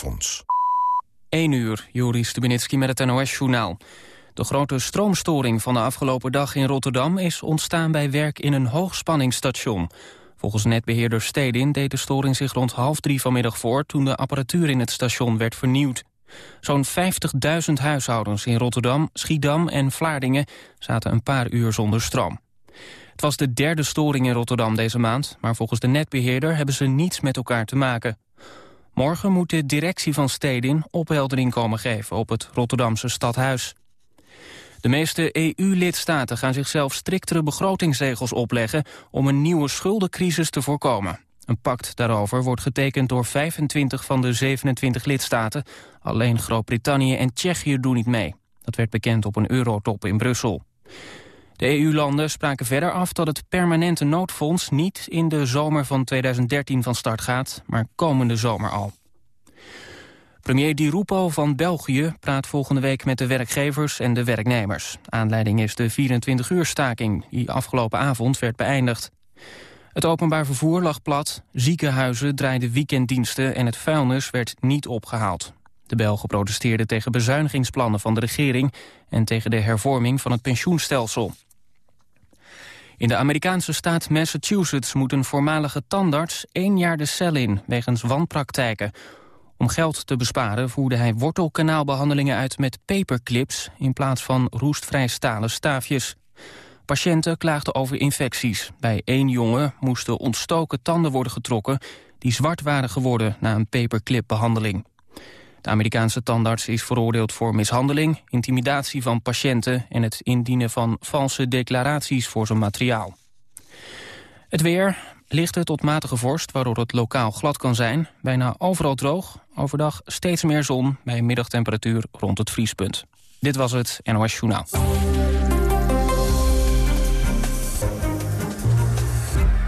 Fonds. 1 uur, Joris Stubenitski met het NOS-journaal. De grote stroomstoring van de afgelopen dag in Rotterdam... is ontstaan bij werk in een hoogspanningsstation. Volgens netbeheerder Stedin deed de storing zich rond half drie vanmiddag voor... toen de apparatuur in het station werd vernieuwd. Zo'n 50.000 huishoudens in Rotterdam, Schiedam en Vlaardingen... zaten een paar uur zonder stroom. Het was de derde storing in Rotterdam deze maand... maar volgens de netbeheerder hebben ze niets met elkaar te maken. Morgen moet de directie van Stedin opheldering komen geven op het Rotterdamse stadhuis. De meeste EU-lidstaten gaan zichzelf striktere begrotingsregels opleggen om een nieuwe schuldencrisis te voorkomen. Een pact daarover wordt getekend door 25 van de 27 lidstaten. Alleen Groot-Brittannië en Tsjechië doen niet mee. Dat werd bekend op een eurotop in Brussel. De EU-landen spraken verder af dat het permanente noodfonds niet in de zomer van 2013 van start gaat, maar komende zomer al. Premier Di Rupo van België praat volgende week met de werkgevers en de werknemers. Aanleiding is de 24-uur staking die afgelopen avond werd beëindigd. Het openbaar vervoer lag plat, ziekenhuizen draaiden weekenddiensten en het vuilnis werd niet opgehaald. De Belgen protesteerden tegen bezuinigingsplannen van de regering en tegen de hervorming van het pensioenstelsel. In de Amerikaanse staat Massachusetts moet een voormalige tandarts één jaar de cel in wegens wanpraktijken. Om geld te besparen voerde hij wortelkanaalbehandelingen uit met paperclips in plaats van roestvrij stalen staafjes. Patiënten klaagden over infecties. Bij één jongen moesten ontstoken tanden worden getrokken die zwart waren geworden na een paperclipbehandeling. De Amerikaanse tandarts is veroordeeld voor mishandeling, intimidatie van patiënten en het indienen van valse declaraties voor zijn materiaal. Het weer, lichte tot matige vorst, waardoor het lokaal glad kan zijn. Bijna overal droog, overdag steeds meer zon bij een middagtemperatuur rond het vriespunt. Dit was het NOS Journaal.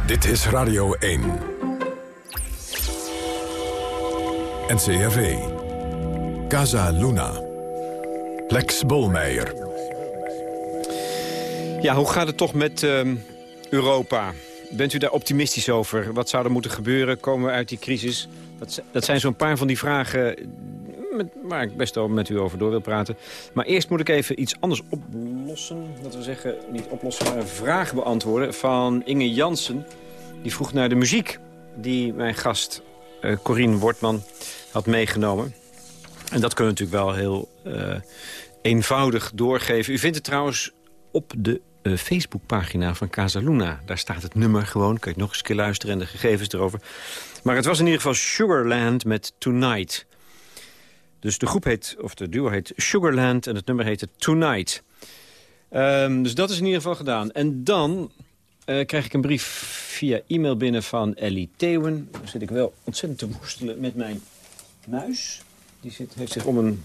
Dit is Radio 1. NCRV. Casa Luna. Lex Bolmeijer. Ja, hoe gaat het toch met uh, Europa? Bent u daar optimistisch over? Wat zou er moeten gebeuren? Komen we uit die crisis? Dat, dat zijn zo'n paar van die vragen met, waar ik best wel met u over door wil praten. Maar eerst moet ik even iets anders oplossen. Dat we zeggen, niet oplossen, maar een vraag beantwoorden van Inge Jansen. Die vroeg naar de muziek die mijn gast uh, Corine Wortman had meegenomen. En dat kunnen we natuurlijk wel heel uh, eenvoudig doorgeven. U vindt het trouwens op de uh, Facebookpagina van Casaluna. Daar staat het nummer gewoon. Kun je nog eens een keer luisteren en de gegevens erover. Maar het was in ieder geval Sugarland met Tonight. Dus de groep heet, of de duo heet Sugarland en het nummer heette Tonight. Um, dus dat is in ieder geval gedaan. En dan uh, krijg ik een brief via e-mail binnen van Ellie Theeuwen. Dan zit ik wel ontzettend te worstelen met mijn muis. Die zit, heeft zich om een,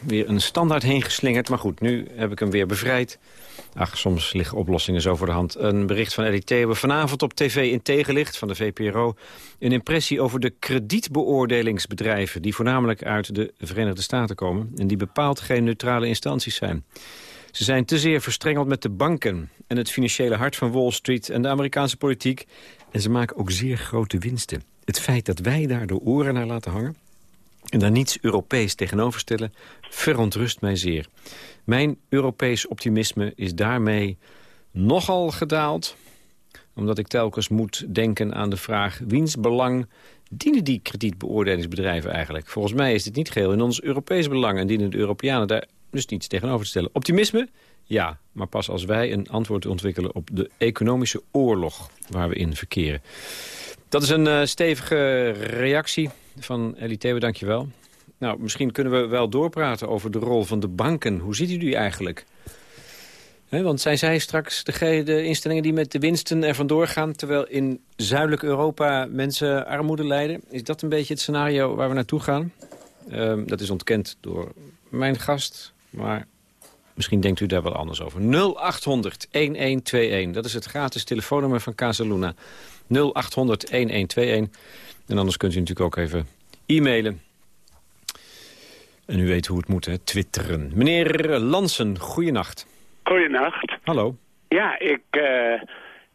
weer een standaard heen geslingerd. Maar goed, nu heb ik hem weer bevrijd. Ach, soms liggen oplossingen zo voor de hand. Een bericht van Ellie Theeuwen. Vanavond op tv in tegenlicht van de VPRO. Een impressie over de kredietbeoordelingsbedrijven... die voornamelijk uit de Verenigde Staten komen... en die bepaald geen neutrale instanties zijn. Ze zijn te zeer verstrengeld met de banken en het financiële hart van Wall Street en de Amerikaanse politiek. En ze maken ook zeer grote winsten. Het feit dat wij daar de oren naar laten hangen en daar niets Europees tegenover stellen, verontrust mij zeer. Mijn Europees optimisme is daarmee nogal gedaald omdat ik telkens moet denken aan de vraag... wiens belang dienen die kredietbeoordelingsbedrijven eigenlijk? Volgens mij is dit niet geheel in ons Europees belang... en dienen de Europeanen daar dus niets tegenover te stellen. Optimisme? Ja, maar pas als wij een antwoord ontwikkelen op de economische oorlog waar we in verkeren. Dat is een uh, stevige reactie van Ellie dankjewel. Nou, misschien kunnen we wel doorpraten over de rol van de banken. Hoe ziet u die eigenlijk? He, want zijn zij straks de, de, instellingen die met de winsten er vandoor gaan... terwijl in zuidelijk Europa mensen armoede lijden? Is dat een beetje het scenario waar we naartoe gaan? Um, dat is ontkend door mijn gast, maar misschien denkt u daar wel anders over. 0800 1121, dat is het gratis telefoonnummer van Casaluna. 0800 1121. En anders kunt u natuurlijk ook even e-mailen. En u weet hoe het moet, hè? twitteren. Meneer Lansen, goeienacht. Goeienacht. Hallo. Ja, ik, uh,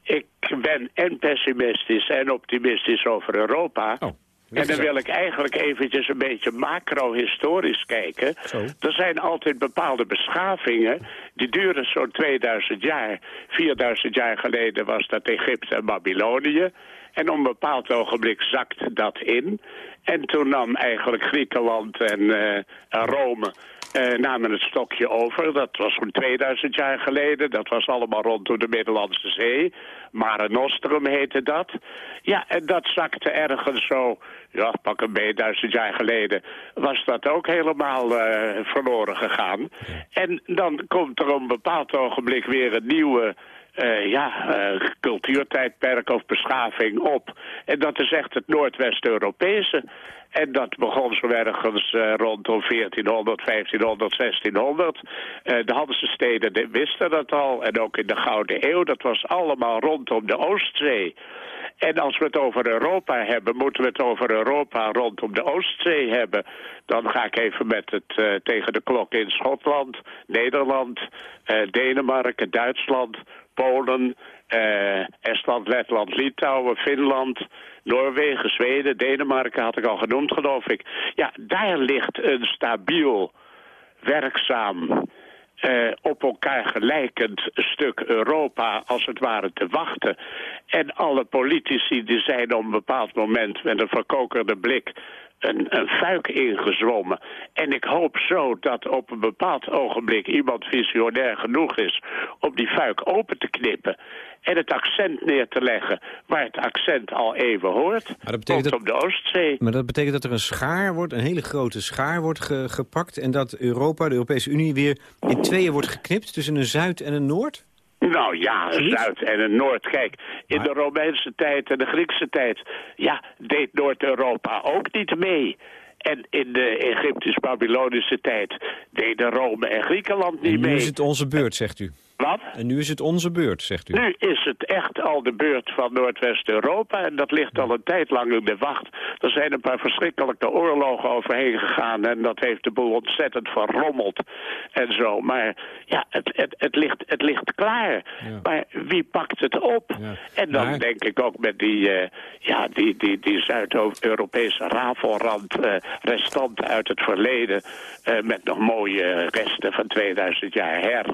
ik ben en pessimistisch en optimistisch over Europa. Oh. En dan wil ik eigenlijk eventjes een beetje macro-historisch kijken. Er zijn altijd bepaalde beschavingen, die duren zo'n 2000 jaar. 4000 jaar geleden was dat Egypte en Babylonië. En op een bepaald ogenblik zakte dat in. En toen nam eigenlijk Griekenland en uh, Rome uh, namen het stokje over. Dat was zo'n 2000 jaar geleden. Dat was allemaal rondom de Middellandse Zee. Mare Nostrum heette dat. Ja, en dat zakte ergens zo, ja, pak een beetje duizend jaar geleden... was dat ook helemaal uh, verloren gegaan. En dan komt er op een bepaald ogenblik weer een nieuwe uh, ja, uh, cultuurtijdperk of beschaving op. En dat is echt het Noordwest-Europese. En dat begon zo ergens uh, rondom 1400, 1500, 1600. de Hanse steden wisten dat al. En ook in de Gouden Eeuw, dat was allemaal rondom de Oostzee. En als we het over Europa hebben, moeten we het over Europa rondom de Oostzee hebben. Dan ga ik even met het uh, tegen de klok in Schotland, Nederland, Denemarken, Duitsland, Polen, uh, Estland, Letland, Litouwen, Finland, Noorwegen, Zweden, Denemarken had ik al genoemd geloof ik. Ja, daar ligt een stabiel, werkzaam, uh, op elkaar gelijkend stuk Europa als het ware te wachten. En alle politici die zijn op een bepaald moment met een verkokerde blik een, een fuik ingezwommen. En ik hoop zo dat op een bepaald ogenblik iemand visionair genoeg is om die fuik open te knippen en het accent neer te leggen waar het accent al even hoort. Maar dat betekent dat, op de Oostzee. Maar dat betekent dat er een schaar wordt, een hele grote schaar wordt gepakt... en dat Europa, de Europese Unie, weer in tweeën wordt geknipt tussen een Zuid en een Noord? Nou ja, een Zuid en een Noord. Kijk, in de Romeinse tijd en de Griekse tijd... ja, deed Noord-Europa ook niet mee. En in de Egyptisch-Babylonische tijd deden Rome en Griekenland niet mee. nu is het onze beurt, zegt u. Wat? En nu is het onze beurt, zegt u. Nu is het echt al de beurt van Noordwest-Europa. En dat ligt al een tijd lang in de wacht. Er zijn een paar verschrikkelijke oorlogen overheen gegaan. En dat heeft de boel ontzettend verrommeld. En zo. Maar ja, het, het, het, ligt, het ligt klaar. Maar wie pakt het op? En dan denk ik ook met die, uh, ja, die, die, die Zuid-Europese rafelrand... Uh, restanten uit het verleden... Uh, met nog mooie resten van 2000 jaar her...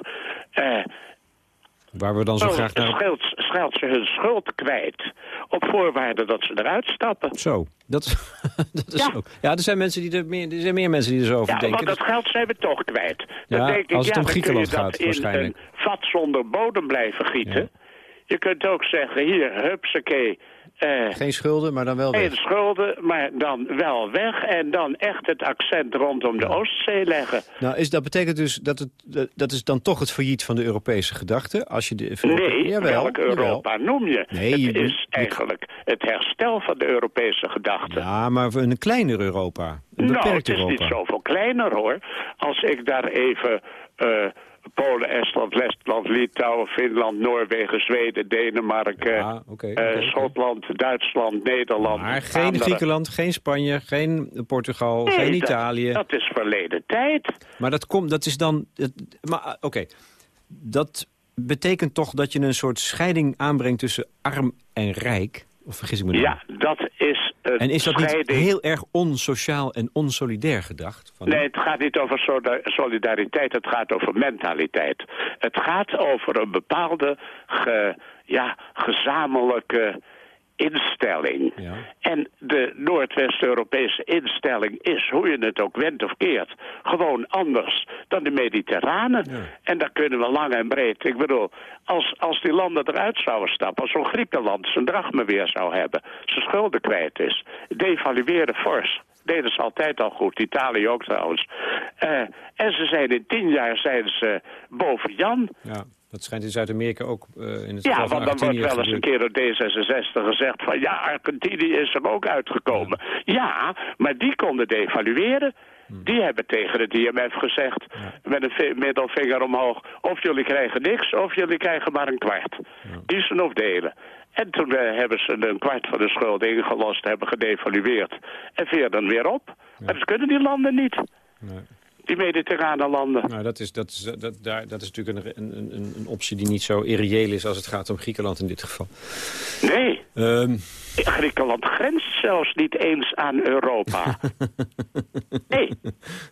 Uh, Waar we dan zo oh, graag naar... Scheld, scheld ze hun schuld kwijt. Op voorwaarde dat ze eruit stappen. Zo, dat, dat is ja. ook... Ja, er zijn, mensen die er, meer, er zijn meer mensen die er zo over ja, denken. Ja, dat geld zijn we toch kwijt. Dan ja, denk ik, als het om Griekenland gaat, waarschijnlijk. in een vat zonder bodem blijven gieten. Je kunt ook zeggen, hier, hupsakee, uh, geen schulden, maar dan wel weg. Geen schulden, maar dan wel weg. En dan echt het accent rondom de Oostzee leggen. Nou, is, dat betekent dus dat het dat is dan toch het failliet van de Europese gedachte? Als je de, nee, jawel, welk Europa noem je? Nee, het is eigenlijk het herstel van de Europese gedachte. Ja, maar een kleiner Europa. Een nou, het is Europa. niet zoveel kleiner hoor. Als ik daar even... Uh, Polen, Estland, Letland, Litouwen, Finland, Noorwegen, Zweden, Denemarken, ja, uh, Schotland, Duitsland, Nederland. Maar geen Griekenland, geen Spanje, geen Portugal, geen Italië. Dat is verleden tijd. Maar dat, komt, dat is dan... maar ah, oké, dat betekent toch dat je een soort scheiding aanbrengt tussen arm en rijk? Of vergis ik me dan? Ja, dat is een En is dat niet heel erg onsociaal en onsolidair gedacht? Van nee, het gaat niet over solidariteit, het gaat over mentaliteit. Het gaat over een bepaalde ge, ja, gezamenlijke instelling. Ja. En de Noordwest-Europese instelling is, hoe je het ook wendt of keert, gewoon anders dan de Mediterrane. En daar kunnen we lang en breed. Ik bedoel, als, als die landen eruit zouden stappen, als zo'n Griekenland zijn drachme weer zou hebben, zijn schulden kwijt is, devalueren fors, deden ze altijd al goed. Italië ook trouwens. Uh, en ze zijn in tien jaar zijn ze boven Jan. Ja. Dat schijnt in Zuid-Amerika ook uh, in het Ja, want dan wordt wel eens een keer door D66 gezegd van... ja, Argentinië is er ook uitgekomen. Ja, maar die konden devalueren. Hmm. Die hebben tegen het IMF gezegd, met een middelvinger omhoog... of jullie krijgen niks, of jullie krijgen maar een kwart. Ja. Kiezen of delen. En toen uh, hebben ze een kwart van de schuld ingelost, hebben gedevalueerd. En veer dan weer op. Maar dat kunnen die landen niet. Nee. Die mediterrane landen. Nou, dat is, dat is, dat, daar, dat is natuurlijk een, een, een, een optie die niet zo irreëel is als het gaat om Griekenland in dit geval. Nee. Um, Griekenland grenst zelfs niet eens aan Europa. nee,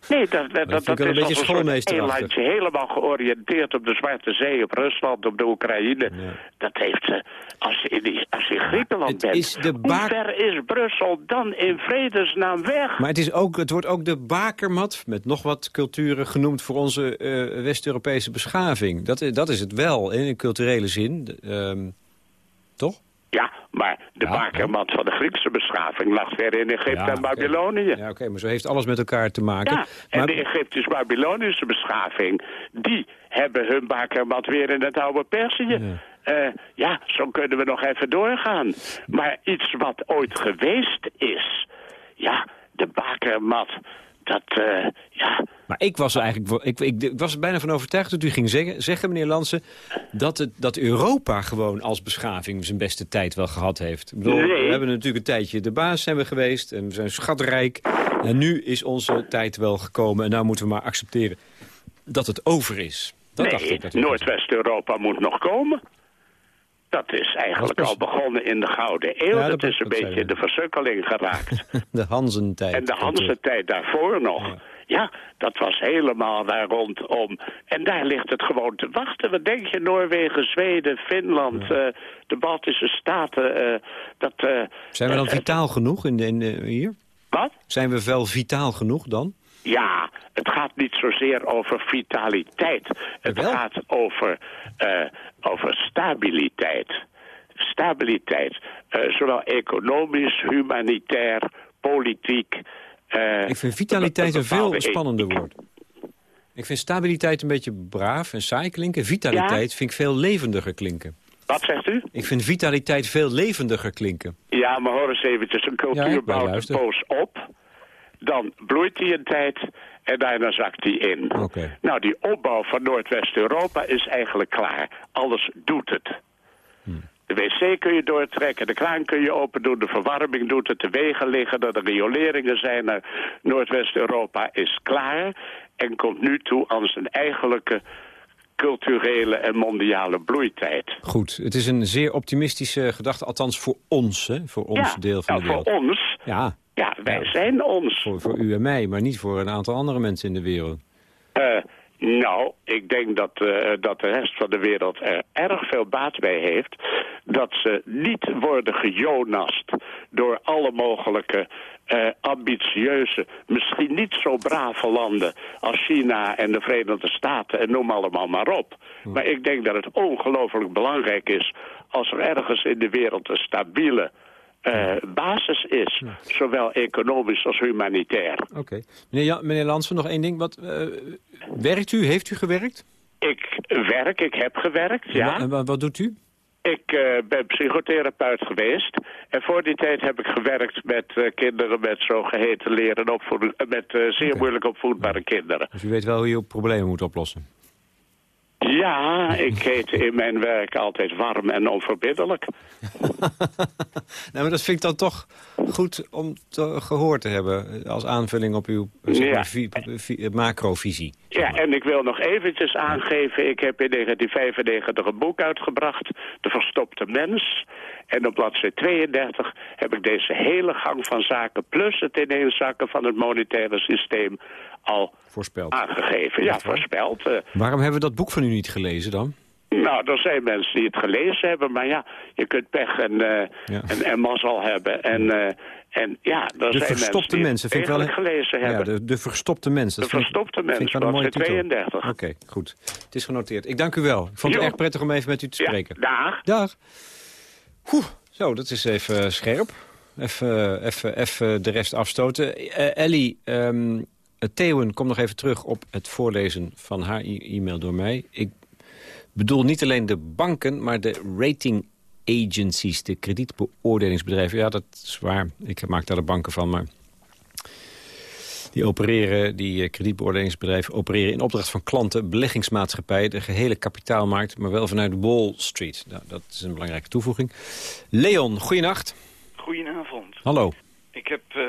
nee dat, dat, dat, dat is een soort eilandje helemaal georiënteerd op de Zwarte Zee, op Rusland, op de Oekraïne. Dat heeft ze, als je in, als je in Griekenland bent, is de hoe ver is Brussel dan in vredesnaam weg? Maar het, is ook, het wordt ook de bakermat, met nog wat culturen genoemd voor onze uh, West-Europese beschaving. Dat, dat is het wel, in een culturele zin. Um, toch? Ja, maar de bakermat van de Griekse beschaving lag weer in Egypte en Babylonië. Ja, oké, maar zo heeft alles met elkaar te maken. Ja, en de Egyptisch-Babylonische beschaving, die hebben hun bakermat weer in het oude Perzië. Ja. Uh, ja, zo kunnen we nog even doorgaan. Maar iets wat ooit geweest is, ja, de bakermat dat, uh, ja... Maar ik was er eigenlijk ik, ik, ik, was er bijna van overtuigd dat u ging zeggen, zeggen meneer Lansen... Dat, het, dat Europa gewoon als beschaving zijn beste tijd wel gehad heeft. Ik bedoel, We hebben natuurlijk een tijdje de baas zijn we geweest en we zijn schatrijk. En nu is onze tijd wel gekomen en nou moeten we maar accepteren dat het over is. Dat nee, dacht ik Noordwest-Europa moet nog komen. Dat is eigenlijk al begonnen in de Gouden Eeuw. dat, is een beetje de versukkeling geraakt. de Hanzentijd. En de Hanzentijd daarvoor nog. Ja. dat was helemaal daar rondom. En daar ligt het gewoon te wachten. Wat denk je? Noorwegen, Zweden, Finland, uh, de Baltische Staten. Uh, dat, uh, Zijn we dan vitaal genoeg in, in, hier? Wat? Zijn we wel vitaal genoeg dan? Ja, het gaat niet zozeer over vitaliteit. Het gaat over, uh, over stabiliteit. Stabiliteit. Uh, zowel economisch, humanitair, politiek. Uh, ik vind vitaliteit een veel spannender woord. Ik vind stabiliteit een beetje braaf en saai klinken. Vitaliteit vind ik veel levendiger klinken. Wat zegt u? Ik vind vitaliteit veel levendiger klinken. Ja, maar hoor eens eventjes. Een cultuur bouwt een poos op dan bloeit hij een tijd en daarna zakt hij in. Nou, die opbouw van Noordwest-Europa is eigenlijk klaar. Alles doet het. Hmm. De wc kun je doortrekken, de kraan kun je open doen, de verwarming doet het, de wegen liggen, er de rioleringen zijn naar Noordwest-Europa is klaar en komt nu toe aan zijn eigenlijke culturele en mondiale bloeitijd. Goed, het is een zeer optimistische gedachte, althans voor ons, hè? voor ons deel van de wereld. voor ons. Ja. Ja, wij zijn ons. Voor, voor u en mij, maar niet voor een aantal andere mensen in de wereld. Uh, nou, ik denk dat, uh, dat de rest van de wereld er erg veel baat bij heeft... dat ze niet worden gejonast door alle mogelijke uh, ambitieuze, misschien niet zo brave landen als China en de Verenigde Staten en noem allemaal maar op. Maar ik denk dat het ongelooflijk belangrijk is als er ergens in de wereld een stabiele uh, basis is. Zowel economisch als humanitair. Oké. Meneer, ja, meneer Lansen, nog één ding. Wat, uh, werkt u? Heeft u gewerkt? Ik werk, ik heb gewerkt, ja. En wat, wat doet u? Ik uh, ben psychotherapeut geweest. En voor die tijd heb ik gewerkt met uh, kinderen met zogeheten leren opvoeden. met zeer okay. moeilijk opvoedbare kinderen. Dus u weet wel hoe je problemen moet oplossen? Ja, ik heet in mijn werk altijd warm en onverbiddelijk. nou, maar dat vind ik dan toch goed om te, gehoord te hebben... als aanvulling op uw zeg ja. macrovisie. Ja, en ik wil nog eventjes aangeven... ik heb in 1995 een boek uitgebracht... De Verstopte Mens... En op bladzijde 32 heb ik deze hele gang van zaken... plus het ineenzakken van het monetaire systeem al voorspeld. aangegeven. Ja, voorspeld. Uh, Waarom hebben we dat boek van u niet gelezen dan? Nou, er zijn mensen die het gelezen hebben, maar ja, je kunt pech en, uh, ja. en, en mazzel hebben. En, uh, en ja, er de zijn verstopte mensen, vind ik wel gelezen hebben. Ja, de, de verstopte mensen. De verstopte mensen, bladzijde 32. Oké, okay, goed. Het is genoteerd. Ik dank u wel. Ik vond het jo. erg prettig om even met u te spreken. Ja, dag. Dag. Oeh, zo, dat is even scherp. Even, even, even de rest afstoten. Uh, Ellie, um, Theeuwen komt nog even terug op het voorlezen van haar e-mail door mij. Ik bedoel niet alleen de banken, maar de rating agencies, de kredietbeoordelingsbedrijven. Ja, dat is waar. Ik maak daar de banken van, maar... Die opereren, die kredietbeoordelingsbedrijven opereren in opdracht van klanten, beleggingsmaatschappij, de gehele kapitaalmarkt, maar wel vanuit Wall Street. Nou, dat is een belangrijke toevoeging. Leon, goeienacht. Goedenavond. Hallo. Ik heb uh,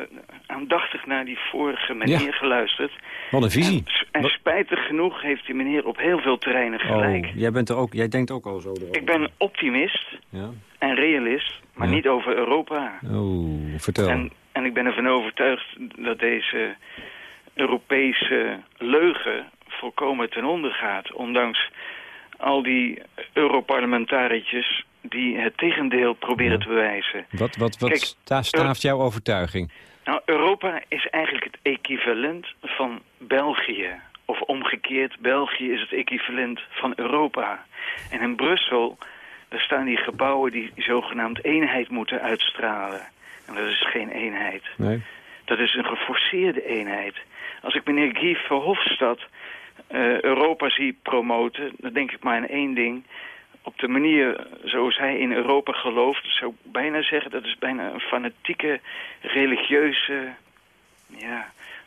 aandachtig naar die vorige meneer ja. geluisterd. Wat een visie. En En spijtig genoeg heeft die meneer op heel veel terreinen gelijk. Oh, jij, bent er ook, jij denkt ook al zo erover. Ik ben optimist ja. en realist, maar niet over Europa. Oh, vertel. En, en ik ben ervan overtuigd dat deze Europese leugen volkomen ten onder gaat. Ondanks al die Europarlementariërs die het tegendeel proberen te bewijzen. Wat, wat, wat Kijk, staaft jouw overtuiging? Nou, Europa is eigenlijk het equivalent van België. Of omgekeerd, België is het equivalent van Europa. En in Brussel, daar staan die gebouwen die zogenaamd eenheid moeten uitstralen. En dat is geen eenheid. Nee. Dat is een geforceerde eenheid. Als ik meneer Guy Verhofstadt uh, Europa zie promoten, dan denk ik maar aan één ding. Op de manier zoals hij in Europa gelooft, zou ik bijna zeggen... dat is bijna een fanatieke, religieuze... Ja,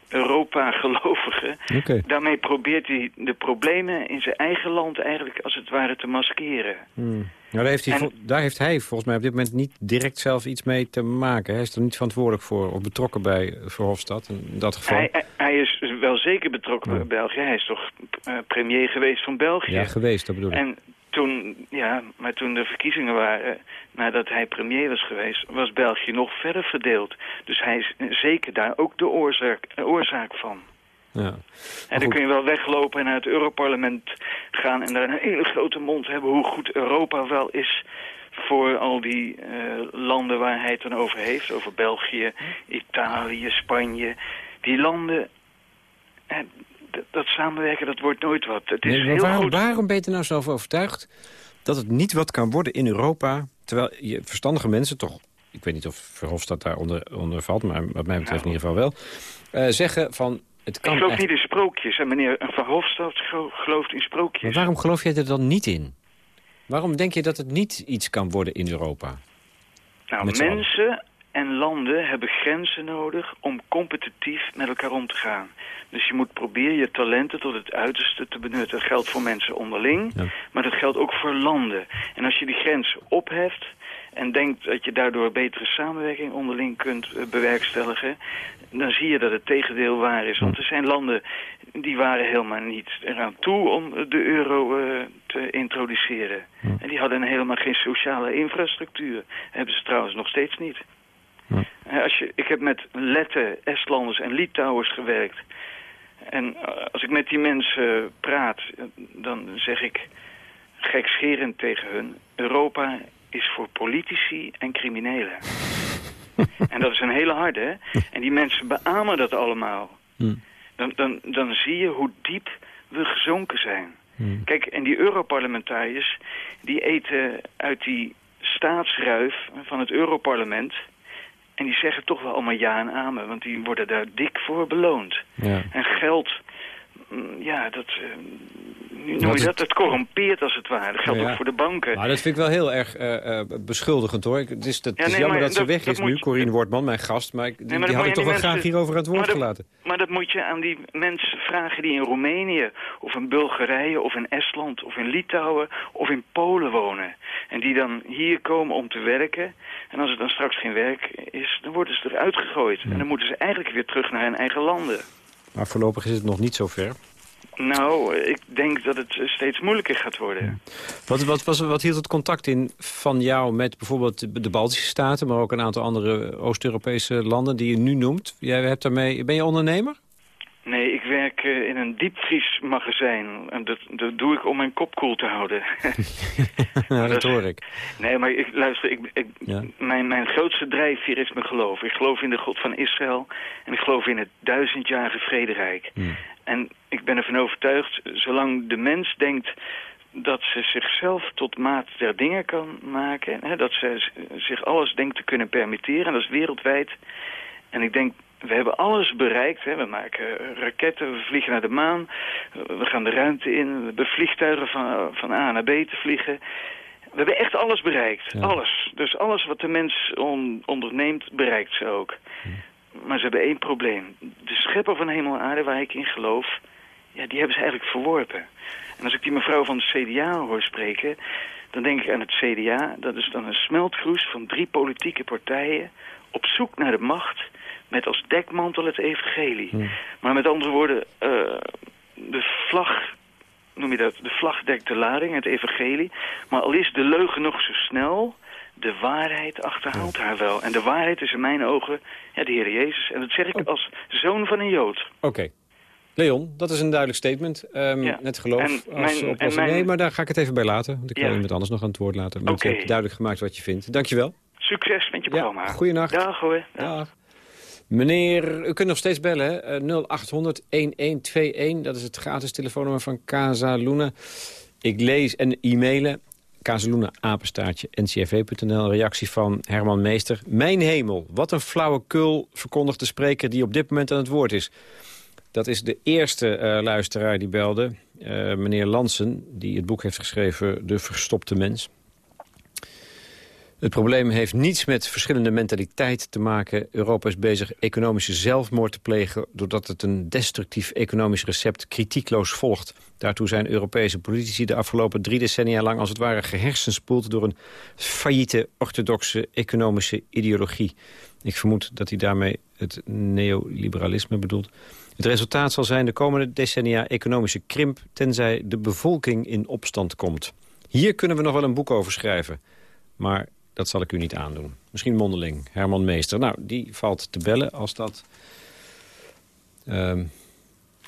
Europa-gelovige. Daarmee probeert hij de problemen in zijn eigen land eigenlijk als het ware te maskeren. Hmm. Nou, daar, heeft hij, daar heeft hij volgens mij op dit moment niet direct zelf iets mee te maken. Hij is er niet verantwoordelijk voor of betrokken bij Verhofstadt in dat geval. Hij, hij is wel zeker betrokken bij België. Hij is toch uh, premier geweest van België. Ja, geweest, dat bedoel ik. En toen, ja, maar toen de verkiezingen waren, nadat hij premier was geweest, was België nog verder verdeeld. Dus hij is zeker daar ook de oorzaak, oorzaak van. Ja. En dan kun je wel weglopen en naar het Europarlement gaan... en daar een hele grote mond hebben hoe goed Europa wel is voor al die uh, landen waar hij het dan over heeft. Over België, Italië, Spanje. Die landen, eh, dat samenwerken, dat wordt nooit wat. Het is heel waarom, goed. waarom ben je er nou zo overtuigd dat het niet wat kan worden in Europa... terwijl je verstandige mensen toch... ik weet niet of Verhofstadt daar onder, onder valt... maar wat mij betreft in ieder geval wel... Uh, zeggen van het kan ik geloof niet in sprookjes. En meneer Verhofstadt gelooft in sprookjes. Maar waarom geloof jij er dan niet in? Waarom denk je dat het niet iets kan worden in Europa? Nou, mensen en landen hebben grenzen nodig om competitief met elkaar om te gaan. Dus je moet proberen je talenten tot het uiterste te benutten. Dat geldt voor mensen onderling, maar dat geldt ook voor landen. En als je die grens opheft en denkt dat je daardoor betere samenwerking onderling kunt eh, bewerkstelligen, dan zie je dat het tegendeel waar is. Want er zijn landen die waren helemaal niet eraan toe om de euro uh, te introduceren. En die hadden helemaal geen sociale infrastructuur. Hebben ze trouwens nog steeds niet. Als je, ik heb met Letten, Estlanders en Litouwers gewerkt. En eh, als ik met die mensen praat, dan zeg ik gekscherend tegen hun... Europa is voor politici en criminelen. en dat is een hele harde, hè? En die mensen beamen dat allemaal. Hmm. Dan, dan, dan zie je hoe diep we gezonken zijn. Hmm. Kijk, en die Europarlementariërs, die eten uit die staatsruif van het Europarlement... En die zeggen toch wel allemaal ja en amen, want die worden daar dik voor beloond. Ja. En geld, mm, ja, dat, uh, noem je dat? Het corrompeert als het ware. Dat geldt ook voor de banken. Maar dat vind ik wel heel erg uh, beschuldigend hoor. Het is, dat, is jammer dat ze weg is nu, Corine Wortman, mijn gast. Maar, ik, die, had ik toch wel graag hierover aan het woord gelaten. Maar dat moet je aan die mensen vragen die in Roemenië... of in Bulgarije of in Estland of in Litouwen of in Polen wonen. En die dan hier komen om te werken. En als het dan straks geen werk is, dan worden ze eruit gegooid. En dan moeten ze eigenlijk weer terug naar hun eigen landen. Maar voorlopig is het nog niet zo ver. Nou, ik denk dat het steeds moeilijker gaat worden. Wat, wat, was, wat hield het contact in van jou met bijvoorbeeld de Baltische Staten... maar ook een aantal andere Oost-Europese landen die je nu noemt? Jij hebt daarmee, ben je ondernemer? Nee, ik werk uh, in een diepvriesmagazijn. En dat, dat doe ik om mijn kop koel te houden. ja, dat, hoor ik. Nee, maar ik, luister, ik, ik, mijn, mijn grootste drijfveer is mijn geloof. Ik geloof in de God van Israël en ik geloof in het duizendjarige vrederijk. Hmm. En ik ben ervan overtuigd, zolang de mens denkt dat ze zichzelf tot maat der dingen kan maken... Hè, dat ze zich alles denkt te kunnen permitteren, en dat is wereldwijd... En ik denk we hebben alles bereikt. Hè. We maken raketten, we vliegen naar de maan, we gaan de ruimte in, we hebben vliegtuigen van, van A naar B te vliegen. We hebben echt alles bereikt, alles. Dus alles wat de mens onderneemt, bereikt ze ook. Maar ze hebben één probleem. De schepper van hemel en aarde, waar ik in geloof, ja, die hebben ze eigenlijk verworpen. En als ik die mevrouw van de CDA hoor spreken, dan denk ik aan het CDA. Dat is dan een smeltkroes van drie politieke partijen op zoek naar de macht met als dekmantel het evangelie. Maar met andere woorden, uh, de vlag, noem je dat, de vlag dekt de lading, het evangelie. Maar al is de leugen nog zo snel, de waarheid achterhaalt haar wel. En de waarheid is in mijn ogen ja, de Heer Jezus. En dat zeg ik oh. als zoon van een Jood. Oké. Leon, dat is een duidelijk statement. Um, ja. Net geloof en als mijn, mijn... Nee, maar daar ga ik het even bij laten. Want ik wil iemand anders nog aan het woord laten. Maar okay. duidelijk gemaakt wat je vindt. Dankjewel. Succes met je programma. Ja, goeienacht. Dag hoor. Dag. Meneer, u kunt nog steeds bellen, 0800-1121. Eh, dat is het gratis telefoonnummer van Casa Luna. Ik lees en e-mailen. Casaluna, apenstaartje, ncrv.nl. Reactie van Herman Meester. Mijn hemel, wat een flauwekul, verkondigt de spreker die op dit moment aan het woord is. Dat is de eerste uh, luisteraar die belde. Uh, meneer Lansen, die het boek heeft geschreven De Verstopte Mens. Het probleem heeft niets met verschillende mentaliteit te maken. Europa is bezig economische zelfmoord te plegen... doordat het een destructief economisch recept kritiekloos volgt. Daartoe zijn Europese politici de afgelopen drie decennia lang... als het ware gehersenspoeld door een failliete orthodoxe economische ideologie. Ik vermoed dat hij daarmee het neoliberalisme bedoelt. Het resultaat zal zijn de komende decennia economische krimp... tenzij de bevolking in opstand komt. Hier kunnen we nog wel een boek over schrijven. Maar dat zal ik u niet aandoen. Misschien mondeling, Herman Meester. Nou, die valt te bellen als dat uh,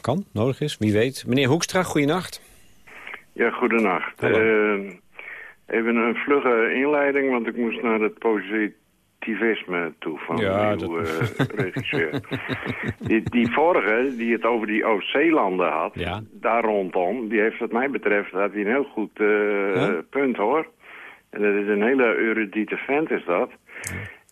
kan, nodig is. Wie weet. Meneer Hoekstra, goeienacht. Ja, goedenacht. Uh, even een vlugge inleiding, want ik moest naar het positivisme toe van ja, uw dat... uh, regisseur. die, die vorige, die het over die Oostzeelanden had, ja. daar rondom... die heeft wat mij betreft had hij een heel goed uh, punt, hoor. En dat is een hele erudite vent is dat.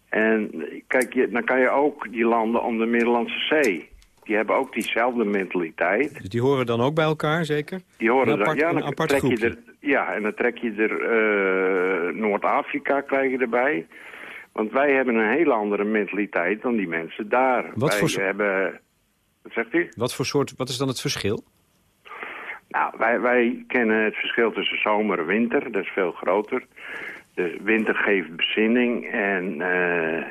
En kijk, je, dan kan je ook die landen om de Middellandse Zee. Die hebben ook diezelfde mentaliteit. Dus die horen dan ook bij elkaar, zeker? Die horen dan, ja, dan trek je er, ja, en dan trek je er uh, Noord-Afrika krijg je erbij. Want wij hebben een hele andere mentaliteit dan die mensen daar. Wat wij voor hebben... Wat zegt u? Wat voor soort, wat is dan het verschil? Nou, wij, wij kennen het verschil tussen zomer en winter. Dat is veel groter. De winter geeft bezinning en uh,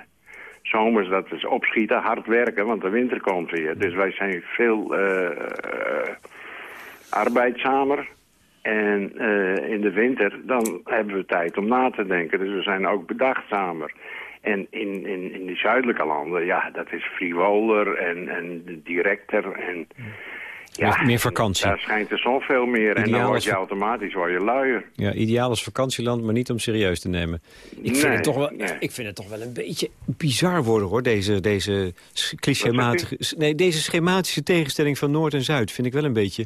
zomers dat is opschieten, hard werken, want de winter komt weer. Dus wij zijn veel uh, arbeidzamer. En in de winter, dan hebben we tijd om na te denken. Dus we zijn ook bedachtzamer. En in, in, in de zuidelijke landen, ja, dat is frivoler en, en directer en... meer vakantie. Daar schijnt er zoveel meer en dan word je automatisch word je luier. Ja, ideaal als vakantieland, maar niet om serieus te nemen. Ik, vind, het toch wel, ik vind het toch wel een beetje bizar worden, hoor, deze, deze, clichématige, nee, deze schematische tegenstelling van Noord en Zuid. Vind ik wel een beetje...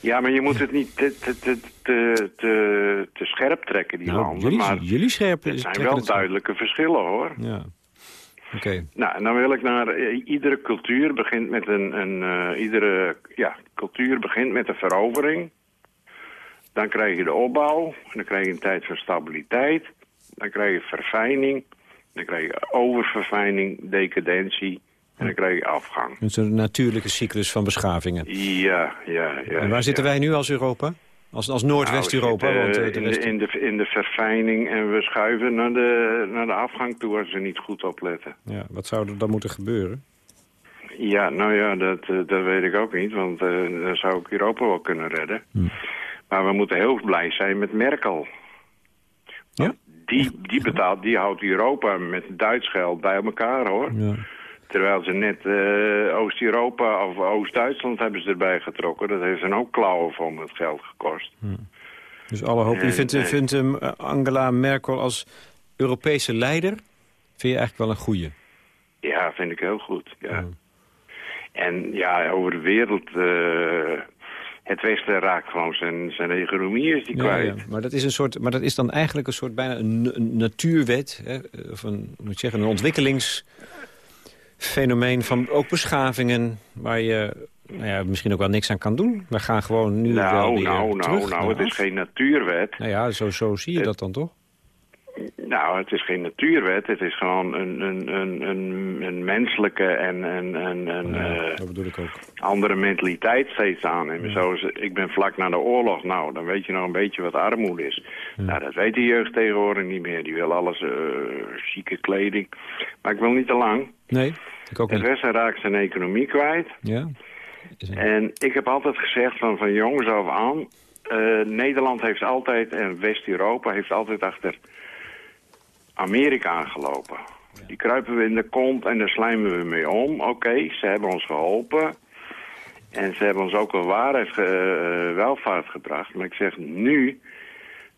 Ja, maar je moet het niet te, te, te, te, te scherp trekken, die nou, landen. Jullie, maar jullie scherp Er zijn wel duidelijke verschillen, hoor. Ja. Okay. Nou, en dan wil ik naar... Uh, iedere cultuur begint met een... een uh, iedere ja, cultuur begint met een verovering. Dan krijg je de opbouw. Dan krijg je een tijd van stabiliteit. Dan krijg je verfijning. Dan krijg je oververfijning, decadentie. En dan krijg je afgang. Het is een natuurlijke cyclus van beschavingen. Ja, ja, ja. En waar zitten wij nu als Europa? Als, als Noordwest-Europa? Nou, uh, in, de, in, de, in de verfijning en we schuiven naar de, naar de afgang toe als we niet goed opletten. Ja, wat zou er dan moeten gebeuren? Ja, nou ja, dat, eh, dat weet ik ook niet, want uh, dan zou ik Europa wel kunnen redden. Hm. Maar we moeten heel blij zijn met Merkel. Ja? Die, die betaalt, die houdt Europa met Duits geld bij elkaar, hoor. Ja. Terwijl ze net uh, Oost-Europa of Oost-Duitsland hebben ze erbij getrokken. Dat heeft dan ook klauwen van het geld gekost. Hm. Dus alle hoop. Je vindt, vindt hem, eh, Angela Merkel als Europese leider... vind je eigenlijk wel een goeie? Ja, vind ik heel goed, ja. En ja, over de wereld... Uh, het Westen raakt gewoon zijn, zijn economie is die kwijt. Ja, maar, dat is een soort, maar dat is dan eigenlijk een soort bijna een, een natuurwet... Hè, of een, moet je zeggen, een ontwikkelings fenomeen van ook beschavingen waar je nou ja, misschien ook wel niks aan kan doen. We gaan gewoon nu nou, wel weer Nou, nou, nou, het is geen natuurwet. Nou ja, zo, zo zie je dat dan toch? Nou, het is geen natuurwet. Het is gewoon een, een, een, een, een menselijke en een, een, een ja, dat bedoel ik ook. andere mentaliteit steeds aan. Ja. Zoals, ik ben vlak na de oorlog. Nou, dan weet je nog een beetje wat armoede is. Ja. Nou, dat weet de jeugd tegenwoordig niet meer. Die wil alles, uh, zieke kleding. Maar ik wil niet te lang. Nee, ik ook niet. Het Westen raakt zijn economie kwijt. Ja. En ik heb altijd gezegd van, van jongens af aan... Uh, Nederland heeft altijd, en West-Europa heeft altijd achter Amerika aangelopen. Die kruipen we in de kont en daar slijmen we mee om. Oké, ze hebben ons geholpen. En ze hebben ons ook een waarheid, uh, welvaart gebracht. Maar ik zeg, nu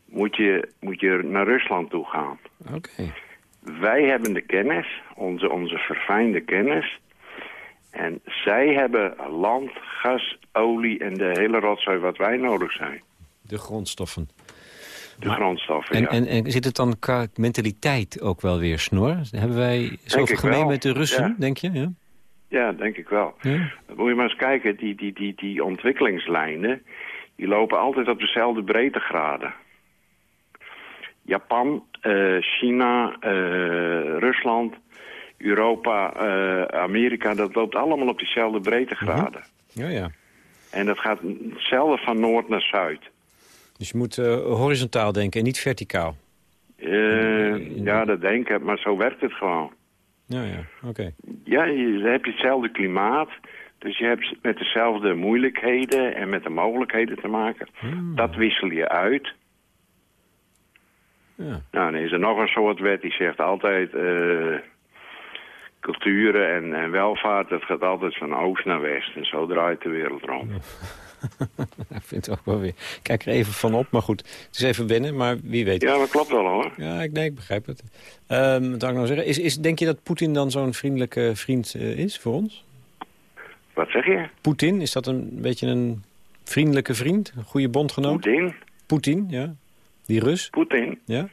moet je, moet je naar Rusland toe gaan. Oké. Wij hebben de kennis, onze, onze verfijnde kennis. En zij hebben land, gas, olie en de hele rotzooi wat wij nodig zijn. De grondstoffen. De grondstoffen, en, ja. En, en zit het dan qua mentaliteit ook wel weer snor? Hebben wij zoveel gemeen met de Russen, denk je? Ja, ja denk ik wel. Moet je maar eens kijken, die, die, die, die ontwikkelingslijnen... die lopen altijd op dezelfde breedtegraden. Japan, uh, China, uh, Rusland, Europa, uh, Amerika... dat loopt allemaal op diezelfde breedtegraden. Ja, ja. En dat gaat hetzelfde van noord naar zuid. Dus je moet horizontaal denken en niet verticaal? ja, dat denk ik, maar zo werkt het gewoon. Ja, ja, oké. Ja, je, dan heb je hetzelfde klimaat... Dus je hebt met dezelfde moeilijkheden en met de mogelijkheden te maken. Hmm. Dat wissel je uit. Ja. Nou, dan is er nog een soort wet die zegt altijd... Uh, culturen en, en, welvaart, dat gaat altijd van oost naar west. En zo draait de wereld rond. ik vind het ook wel weer... Kijk er even van op, maar goed. Het is even binnen, maar wie weet. Ja, dat klopt wel hoor. Ja, ik, nee, ik begrijp het. Um, wat ik nou zeggen? Is, is, denk je dat Poetin dan zo'n vriendelijke vriend uh, is voor ons? Wat zeg je? Poetin, is dat een beetje een vriendelijke vriend? Een goede bondgenoot? Poetin? Poetin, ja. Die Rus? Poetin? Ja.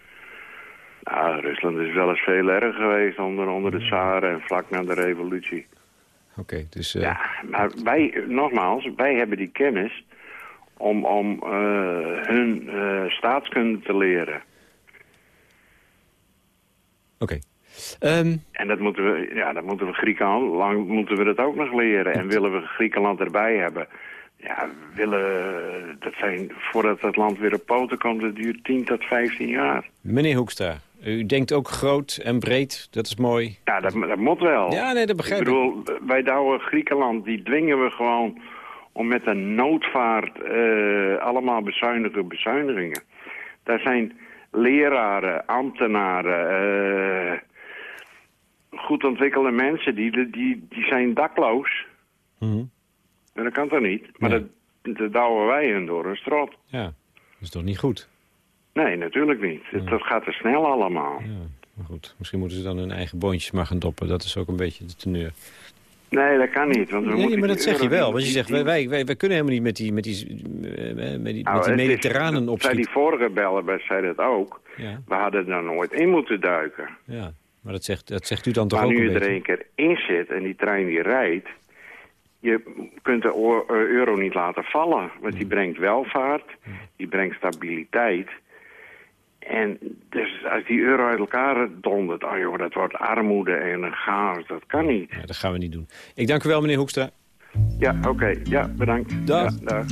Nou, Rusland is wel eens veel erger geweest onder, onder de tsaren en vlak na de revolutie. Oké, dus... Uh... Ja, maar wij, nogmaals, wij hebben die kennis om, om uh, hun uh, staatskunde te leren. Oké. Okay. Um... En dat moeten we, ja, dat moeten we Griekenland, lang moeten we dat ook nog leren. En willen we Griekenland erbij hebben, ja, willen, dat zijn, voordat het land weer op poten komt, dat duurt 10 tot 15 jaar. Meneer Hoekstra, u denkt ook groot en breed, dat is mooi. Ja, dat, dat moet wel. Ja, nee, dat begrijp ik. Ik bedoel, wij douwen Griekenland, die dwingen we gewoon om met een noodvaart uh, allemaal bezuinigen, bezuinigingen. Daar zijn leraren, ambtenaren, uh, goed ontwikkelde mensen, die, die, die zijn dakloos. Mm dat kan toch niet? Maar dat, dat douwen wij hun door een strot. Ja, dat is toch niet goed? Nee, natuurlijk niet. Ja. Dat gaat te snel allemaal. Ja, maar goed. Misschien moeten ze dan hun eigen boontjes maar gaan doppen. Dat is ook een beetje de teneur. Nee, dat kan niet. Want we nee, maar dat zeg je wel. Want je zegt, wij, wij, wij, kunnen helemaal niet met die, met die, met die, nou, met die mediterranen opschieten. Bij die vorige bellen zei dat ook. Ja. We hadden er nooit in moeten duiken. Ja, maar dat zegt, dat zegt u dan toch maar ook nu je er één keer in zit en die trein die rijdt je kunt de eh, euro niet laten vallen. Want die brengt welvaart, die brengt stabiliteit. En dus als die euro uit elkaar dondert, oh joh, dat wordt armoede en een chaos. Dat kan niet. Ja, dat gaan we niet doen. Ik dank u wel, meneer Hoekstra. Ja, oké. Okay. Ja, bedankt. Dag. Ja, dag.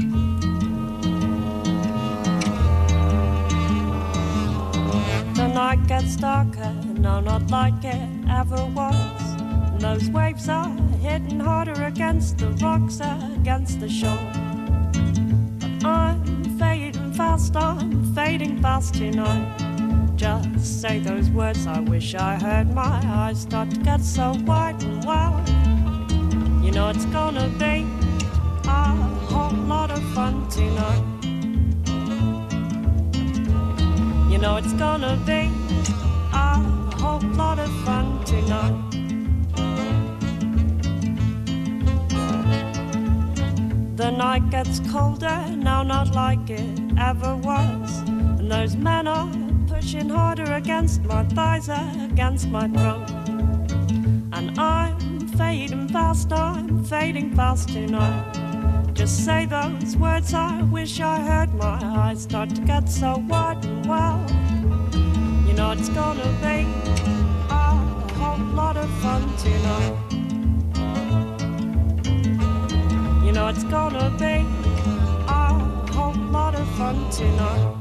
The night gets darker, no, not like it ever was. Those waves are hitting harder against the rocks, against the shore. I'm fading fast tonight. Just say those words I wish I heard. My eyes start to get so wide and wild. You know it's gonna be a whole lot of fun tonight. You know it's gonna be a whole lot of fun tonight. The night gets colder, now not like it ever was. And those men are pushing harder against my thighs, against my throat. And I'm fading fast, I'm fading fast tonight. Just say those words I wish I heard. My eyes start to get so wide and well. You know it's gonna be a whole lot of fun tonight. You know it's gonna be lot of fun tonight.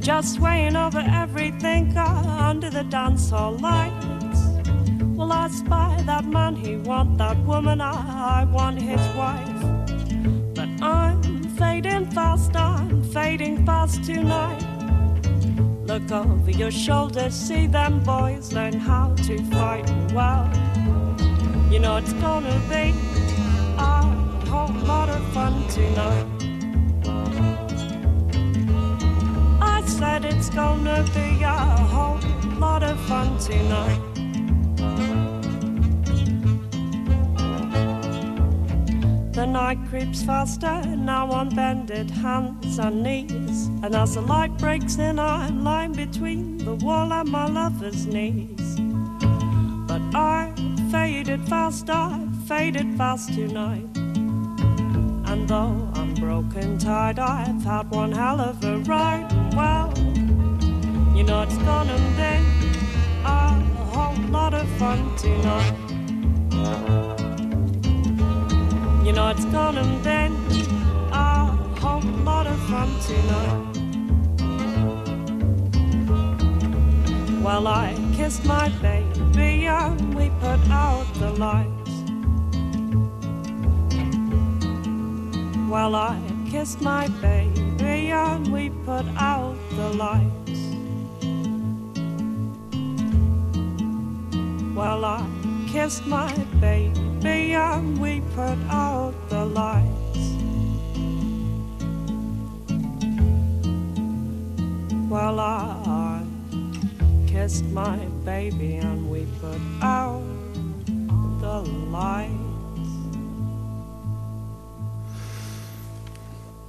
Just swaying over everything under the dance hall lights. Well, I spy that man, he want that woman, I, want his wife. But I'm fading fast, I'm fading fast tonight. Look over your shoulder, see them boys learn how to fight well. You know it's gonna be lot of fun tonight. I said it's gonna be a whole lot of fun tonight. The night creeps faster, now on bended hands and knees. And as the light breaks in, I'm lying between the wall and my lover's knees. But I faded fast, I faded fast tonight. Though I'm broken tired, I've had one hell of a ride. Well, you know it's gonna be a whole lot of fun tonight. You know it's gonna be a whole lot of fun tonight. Well, I kissed my baby and we put out the lights. Well, I kissed my baby and we put out the lights. Well, I kissed my baby and we put out the lights. Well, I kissed my baby and we put out the lights.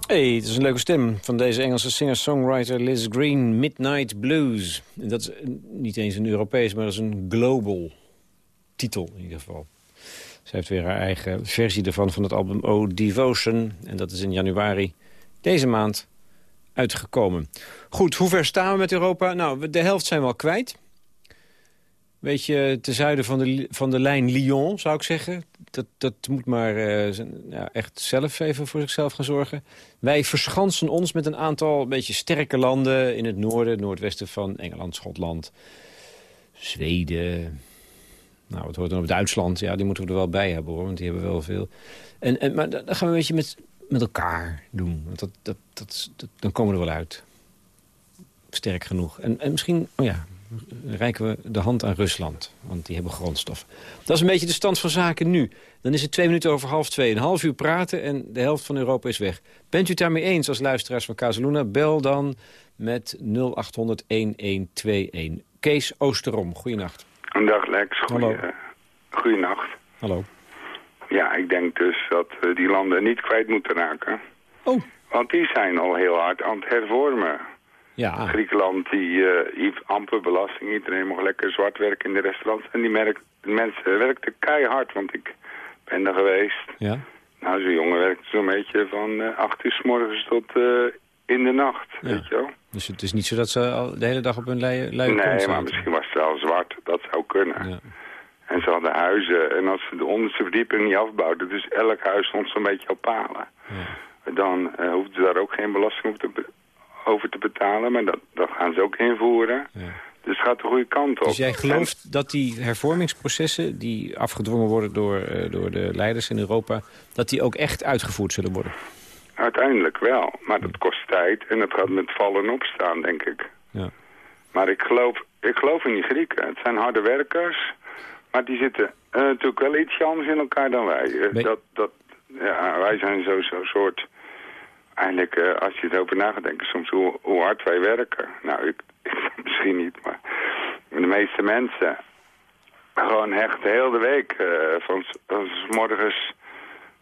Hey, het is een leuke stem van deze Engelse singer-songwriter Liz Green, Midnight Blues. En dat is niet eens een Europees, maar dat is een global titel in ieder geval. Ze heeft weer haar eigen versie ervan van het album Oh Devotion. En dat is in januari deze maand uitgekomen. Goed, hoe ver staan we met Europa? Nou, de helft zijn we al kwijt. Weet je, ten zuiden van de, van de lijn Lyon, zou ik zeggen. Dat, dat moet maar uh, ja, echt zelf even voor zichzelf gaan zorgen. Wij verschansen ons met een aantal een beetje sterke landen... in het noorden, noordwesten van Engeland, Schotland, Zweden, nou, het hoort dan op Duitsland. Ja, die moeten we er wel bij hebben, hoor. Want die hebben wel veel. En, en, maar dat gaan we een beetje met, met elkaar doen. Want dat, dat, dat, dan komen we er wel uit. Sterk genoeg. En, en misschien, oh ja, reiken we de hand aan Rusland. Want die hebben grondstoffen. Dat is een beetje de stand van zaken nu. Dan is het twee minuten over half twee. Een half uur praten en de helft van Europa is weg. Bent u het daarmee eens als luisteraars van Casaluna? Bel dan met 0800 1121. Kees Oosterom, goeienacht. Dag Lex, Goeie, goeienacht. Hallo. Ja, ik denk dus dat we die landen niet kwijt moeten raken. Oh. Want die zijn al heel hard aan het hervormen. Ja. Griekenland die uh, heeft amper belasting. Iedereen mag lekker zwart werken in de restaurants. En die merk, mensen werkten keihard, want ik ben er geweest. Ja. Nou, zo'n jongen werkt zo'n beetje van uh, acht uur s morgens tot uh, in de nacht, ja. weet je wel. Dus het is niet zo dat ze al de hele dag op hun leien Nee, maar misschien was het wel zwart. Dat zou kunnen. Ja. En ze hadden huizen. En als ze de onderste verdieping niet afbouwden... dus elk huis stond zo'n beetje op palen... Ja. dan hoefden ze daar ook geen belasting te over te betalen. Maar dat, dat gaan ze ook invoeren. Ja. Dus het gaat de goede kant op. Dus jij gelooft dat die hervormingsprocessen... die afgedwongen worden door, uh, door de leiders in Europa... dat die ook echt uitgevoerd zullen worden? Uiteindelijk wel, maar dat kost tijd en dat gaat met vallen en opstaan, denk ik. Ja. Maar ik geloof, ik geloof in die Grieken. Het zijn harde werkers, maar die zitten uh, natuurlijk wel iets anders in elkaar dan wij. Uh, dat, dat, ja, wij zijn zo'n zo soort, eigenlijk uh, als je het over na gaat denken, soms hoe, hoe hard wij werken. Nou, ik, ik misschien niet, maar de meeste mensen gewoon hecht de hele week, van, van morgens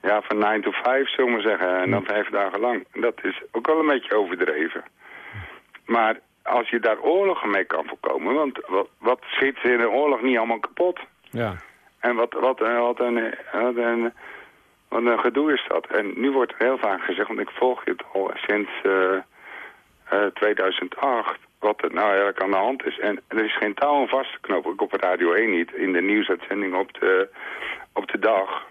ja, van 9 to 5, zullen we zeggen. En dan vijf dagen lang. Dat is ook wel een beetje overdreven. Maar als je daar oorlogen mee kan voorkomen... want wat, wat schiet in een oorlog niet allemaal kapot? Ja. En wat, wat, wat, een, wat, een, wat een gedoe is dat. En nu wordt heel vaak gezegd, want ik volg het al sinds uh, uh, 2008... wat er nou eigenlijk aan de hand is. En er is geen touw vast te knopen. Ik op Radio 1 niet. In de nieuwsuitzending op de, op de dag...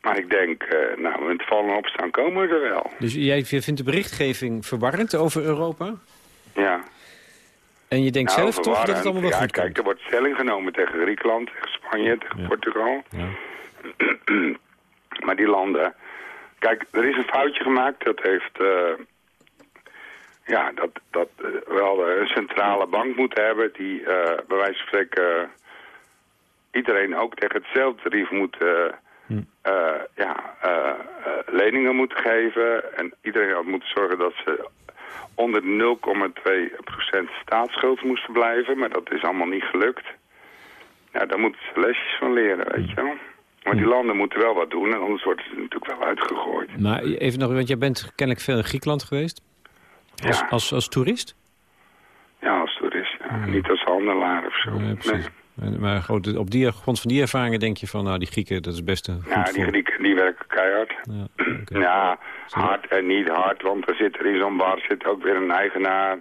Maar ik denk, uh, nou, met vallen opstaan komen we er wel. Dus jij vindt de berichtgeving verwarrend over Europa? Ja. En je denkt nou, zelf toch dat het allemaal wel ja, goed kijk, er wordt stelling genomen tegen Griekenland, tegen Spanje, tegen Portugal. Ja. maar die landen... Kijk, er is een foutje gemaakt. Dat heeft... Uh, ja, dat, dat uh, wel een centrale bank moet hebben... die uh, bij wijze van spreken iedereen ook tegen hetzelfde tarief moet... Hm. ja, leningen moet geven. En iedereen had moeten zorgen dat ze onder 0,2% staatsschuld moesten blijven. Maar dat is allemaal niet gelukt. Ja, daar moeten ze lesjes van leren, weet je wel. Maar die landen moeten wel wat doen en anders wordt het natuurlijk wel uitgegooid. Maar even nog, want jij bent kennelijk veel in Griekenland geweest? Als, ja. als, als toerist? Ja, als toerist. Ja. Niet als handelaar of zo. nee. Maar goed, op die grond van die ervaringen denk je van, nou, die Grieken, dat is best een Ja, die Grieken, die werken keihard. Ja, ja hard en niet hard, want er zit er in zo'n bar zit ook weer een eigenaar.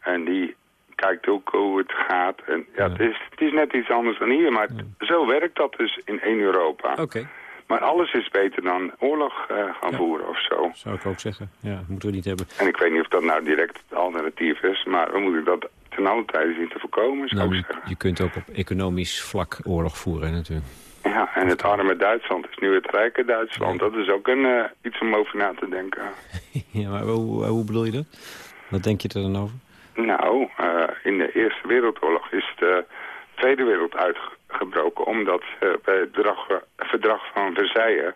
En die kijkt ook hoe het gaat. En ja, Het, is, het is net iets anders dan hier, maar zo werkt dat dus in één Europa. Oké. Maar alles is beter dan oorlog uh, gaan voeren of zo. Zou ik ook zeggen. Ja, moeten we niet hebben. En ik weet niet of dat nou direct het alternatief is, maar we moeten dat ten alle tijde zien te voorkomen, zou nou, ik zeggen. Je kunt ook op economisch vlak oorlog voeren natuurlijk. Ja, en het arme Duitsland is nu het rijke Duitsland. Dat is ook een, uh, iets om over na te denken. ja, maar hoe, hoe bedoel je dat? Wat denk je er dan over? Nou, uh, in de Eerste Wereldoorlog is de Tweede Wereld uitgebroken... omdat ze bij het verdrag van Versailles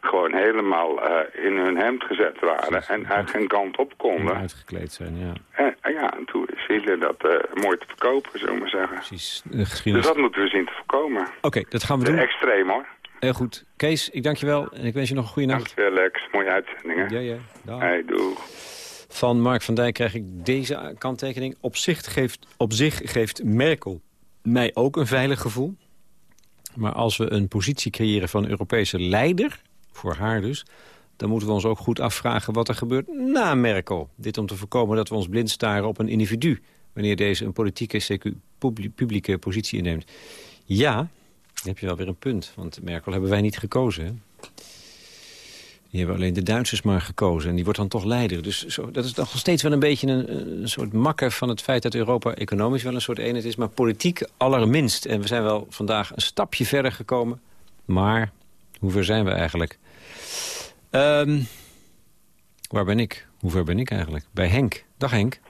gewoon helemaal uh, in hun hemd gezet waren... en uit geen kant op konden. uitgekleed zijn, ja. En, ja, en toen is Hitler dat mooi te verkopen, zullen we maar zeggen. Precies. Dus dat moeten we zien te voorkomen. Oké, dat gaan we doen. Extreem, hoor. Heel goed. Kees, ik dank je wel en ik wens je nog een goede nacht. Dankjewel, Lex. Mooie uitzendingen. Ja, ja. Dag. Hey, doeg. Van Mark van Dijk krijg ik deze kanttekening. Op zich geeft, op geeft Merkel mij ook een veilig gevoel. Maar als we een positie creëren van Europese leider, voor haar dus... dan moeten we ons ook goed afvragen wat er gebeurt na Merkel. Dit om te voorkomen dat we ons blind staren op een individu... wanneer deze een politieke, publieke positie inneemt. Ja, dan heb je wel weer een punt, want Merkel hebben wij niet gekozen. Hè? Die hebben alleen de Duitsers maar gekozen. En die wordt dan toch leider. Dus zo, dat is nog steeds wel een beetje een, een, soort makker van het feit dat Europa economisch wel een soort eenheid is. Maar politiek allerminst. En we zijn wel vandaag een stapje verder gekomen. Maar hoe ver zijn we eigenlijk? Um, waar ben ik? Hoe ver ben ik eigenlijk? Bij Henk. Dag Henk.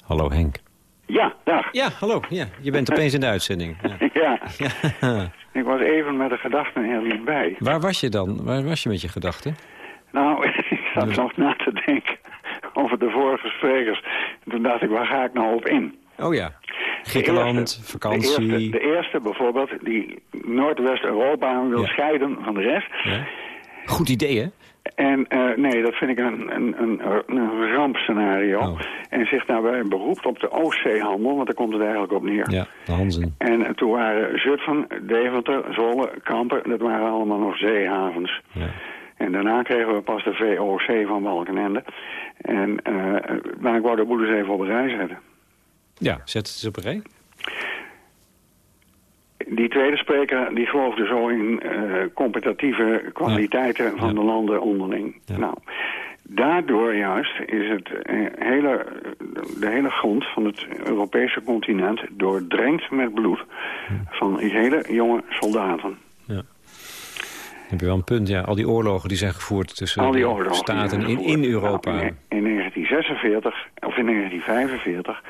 Hallo Henk. Ja, dag. Ja, hallo. Ja, je bent opeens in de uitzending. Ja. ja. Ik was even met de gedachten er niet bij. Waar was je dan? Waar was je met je gedachten? Nou, ik zat nog na te denken over de vorige sprekers. En toen dacht ik, waar ga ik nou op in? Oh ja. Griekenland, vakantie. De eerste, de eerste, bijvoorbeeld, die Noordwest-Europa wil scheiden van de rest. Ja. Goed idee, hè? En uh, nee, dat vind ik een, een, een, een rampscenario. Oh. En zich daarbij beroept op de Oostzeehandel, want daar komt het eigenlijk op neer. Ja, de Hansen. En uh, toen waren Zutphen, Deventer, Zwolle, Kampen, dat waren allemaal nog zeehavens. Ja. En daarna kregen we pas de VOC van Balkenende. En, uh, maar ik wou de boel eens even op een rij zetten. Ja, zet het eens op een rij. Die tweede spreker die geloofde zo in uh, competitieve kwaliteiten van de landen onderling. Nou, daardoor juist is het uh, hele, de hele grond van het Europese continent doordrenkt met bloed van hele jonge soldaten. Ja. Heb je wel een punt, ja. Al die oorlogen die zijn gevoerd tussen staten in, in Europa. Nou, in, in 1946 of in 1945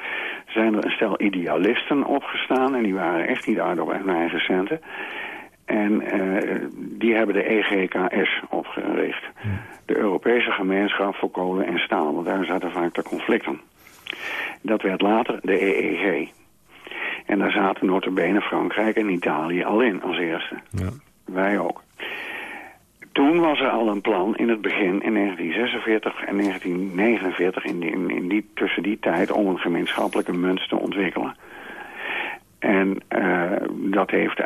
zijn er een stel idealisten opgestaan... en die waren echt niet uit op hun eigen centen. En uh, die hebben de EGKS opgericht. De Europese Gemeenschap voor Kolen en Staal. Want daar zaten vaak de conflicten. Dat werd later de EEG. En daar zaten notabene Frankrijk en Italië al in als eerste. Ja. Wij ook. Toen was er al een plan in het begin, in 1946 en 1949, in die, in die, tussen die tijd, om een gemeenschappelijke munt te ontwikkelen. En uh, dat heeft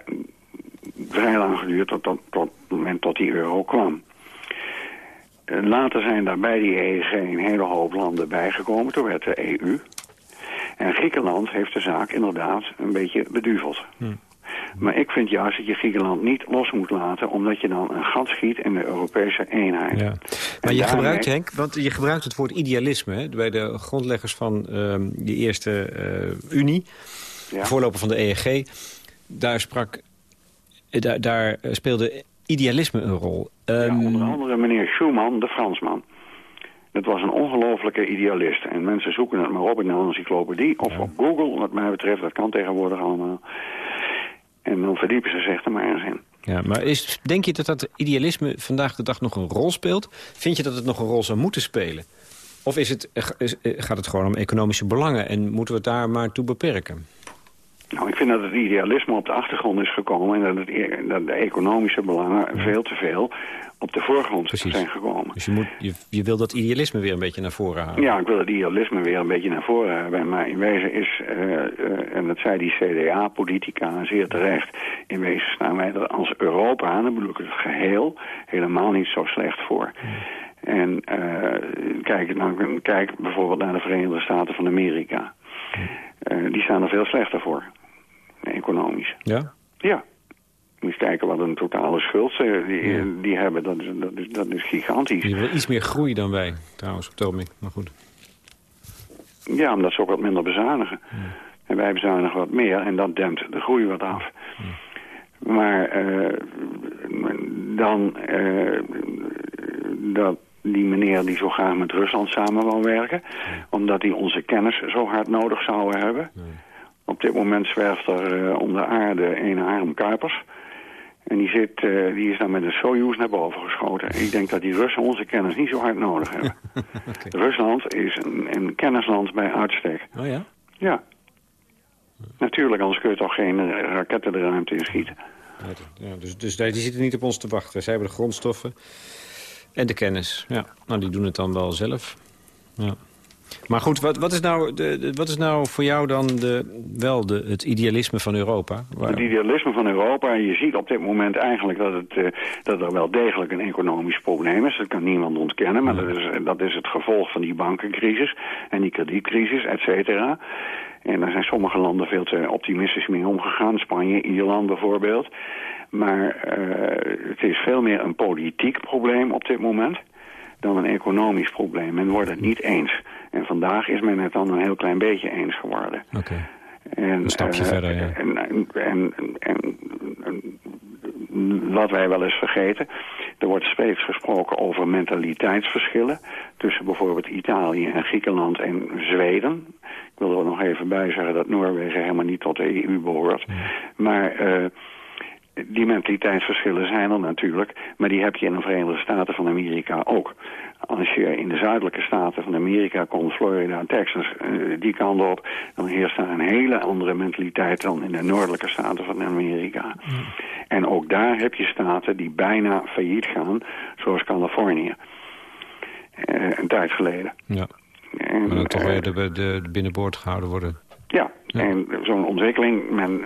vrij lang geduurd tot, tot, tot het moment tot die euro kwam. Uh, later zijn daar bij die EEG een hele hoop landen bijgekomen. Toen werd de EU. En Griekenland heeft de zaak inderdaad een beetje beduveld. Hm. Maar ik vind juist dat je Griekenland niet los moet laten... omdat je dan een gat schiet in de Europese eenheid. Ja. Maar je gebruikt, Henk, want je gebruikt het woord idealisme... Hè, bij de grondleggers van uh, die eerste uh, Unie, ja. voorloper van de EEG... daar, sprak, daar, daar speelde idealisme een rol. Um, onder andere meneer Schumann, de Fransman. Het was een ongelofelijke idealist. En mensen zoeken het maar op in de encyclopedie of op Google, wat mij betreft. Dat kan tegenwoordig allemaal. En dan verdiepen ze zich er maar eens in. Ja, maar is, denk je dat dat idealisme vandaag de dag nog een rol speelt? Vind je dat het nog een rol zou moeten spelen? Of is het, gaat het gewoon om economische belangen en moeten we het daar maar toe beperken? Nou, ik vind dat het idealisme op de achtergrond is gekomen... en dat, het, e- dat de economische belangen veel te veel op de voorgrond zijn gekomen. Dus je, moet, je, je wil dat idealisme weer een beetje naar voren halen? Ja, ik wil het idealisme weer een beetje naar voren hebben. Maar in wezen is, uh, uh, en dat zei die CDA-politica zeer terecht... in wezen staan wij er als Europa, en dan bedoel ik het geheel... helemaal niet zo slecht voor. En uh, kijk, nou, kijk bijvoorbeeld naar de Verenigde Staten van Amerika. Die staan er veel slechter voor economisch. Ja? Ja. Moet je kijken wat een totale schuld ze die, die hebben. Dat is, dat, is, dat is gigantisch. Die hebben iets meer groei dan wij, trouwens, op het Maar goed. Ja, omdat ze ook wat minder bezuinigen. En wij bezuinigen wat meer en dat dempt de groei wat af. Maar uh, dan uh, dat die meneer die zo graag met Rusland samen wil werken... omdat hij onze kennis zo hard nodig zouden hebben... Op dit moment zwerft er uh, om de aarde een Harm Kuipers. En die, zit, uh, die is dan met een Soyuz naar boven geschoten. Ik denk dat die Russen onze kennis niet zo hard nodig hebben. okay. Rusland is een, een, kennisland bij uitstek. Oh ja? Ja. Natuurlijk, anders kun je toch geen uh, raketten de ruimte in schieten. Ja, dus, dus die zitten niet op ons te wachten. Zij hebben de grondstoffen en de kennis. Ja, nou, die doen het dan wel zelf. Ja. Maar goed, wat, wat, is nou de, wat is nou voor jou dan de, wel de, het idealisme van Europa? Het idealisme van Europa, je ziet op dit moment eigenlijk dat, het, uh, dat er wel degelijk een economisch probleem is. Dat kan niemand ontkennen, maar dat, is, dat is het gevolg van die bankencrisis en die kredietcrisis, et cetera. En daar zijn sommige landen veel te optimistisch mee omgegaan. Spanje, Ierland bijvoorbeeld. Maar uh, het is veel meer een politiek probleem op dit moment dan een economisch probleem. Men wordt het niet eens. En vandaag is men het dan een heel klein beetje eens geworden. Oké. Een stapje uh, verder, ja. En, en, en, wat wij wel eens vergeten... er wordt steeds gesproken over mentaliteitsverschillen... tussen bijvoorbeeld Italië en Griekenland en Zweden. Ik wil er nog even bij zeggen dat Noorwegen helemaal niet tot de EU behoort. Maar... Uh, die mentaliteitsverschillen zijn er natuurlijk, maar die heb je in de Verenigde Staten van Amerika ook. Als je in de zuidelijke staten van Amerika komt, Florida, Texas, uh, die kant op, dan heerst daar een hele andere mentaliteit dan in de noordelijke staten van Amerika. En ook daar heb je staten die bijna failliet gaan, zoals Californië. Uh, een tijd geleden. Ja. En, maar dan toch weer de, de, de binnenboord gehouden worden. Ja, ja. en zo'n ontwikkeling, men,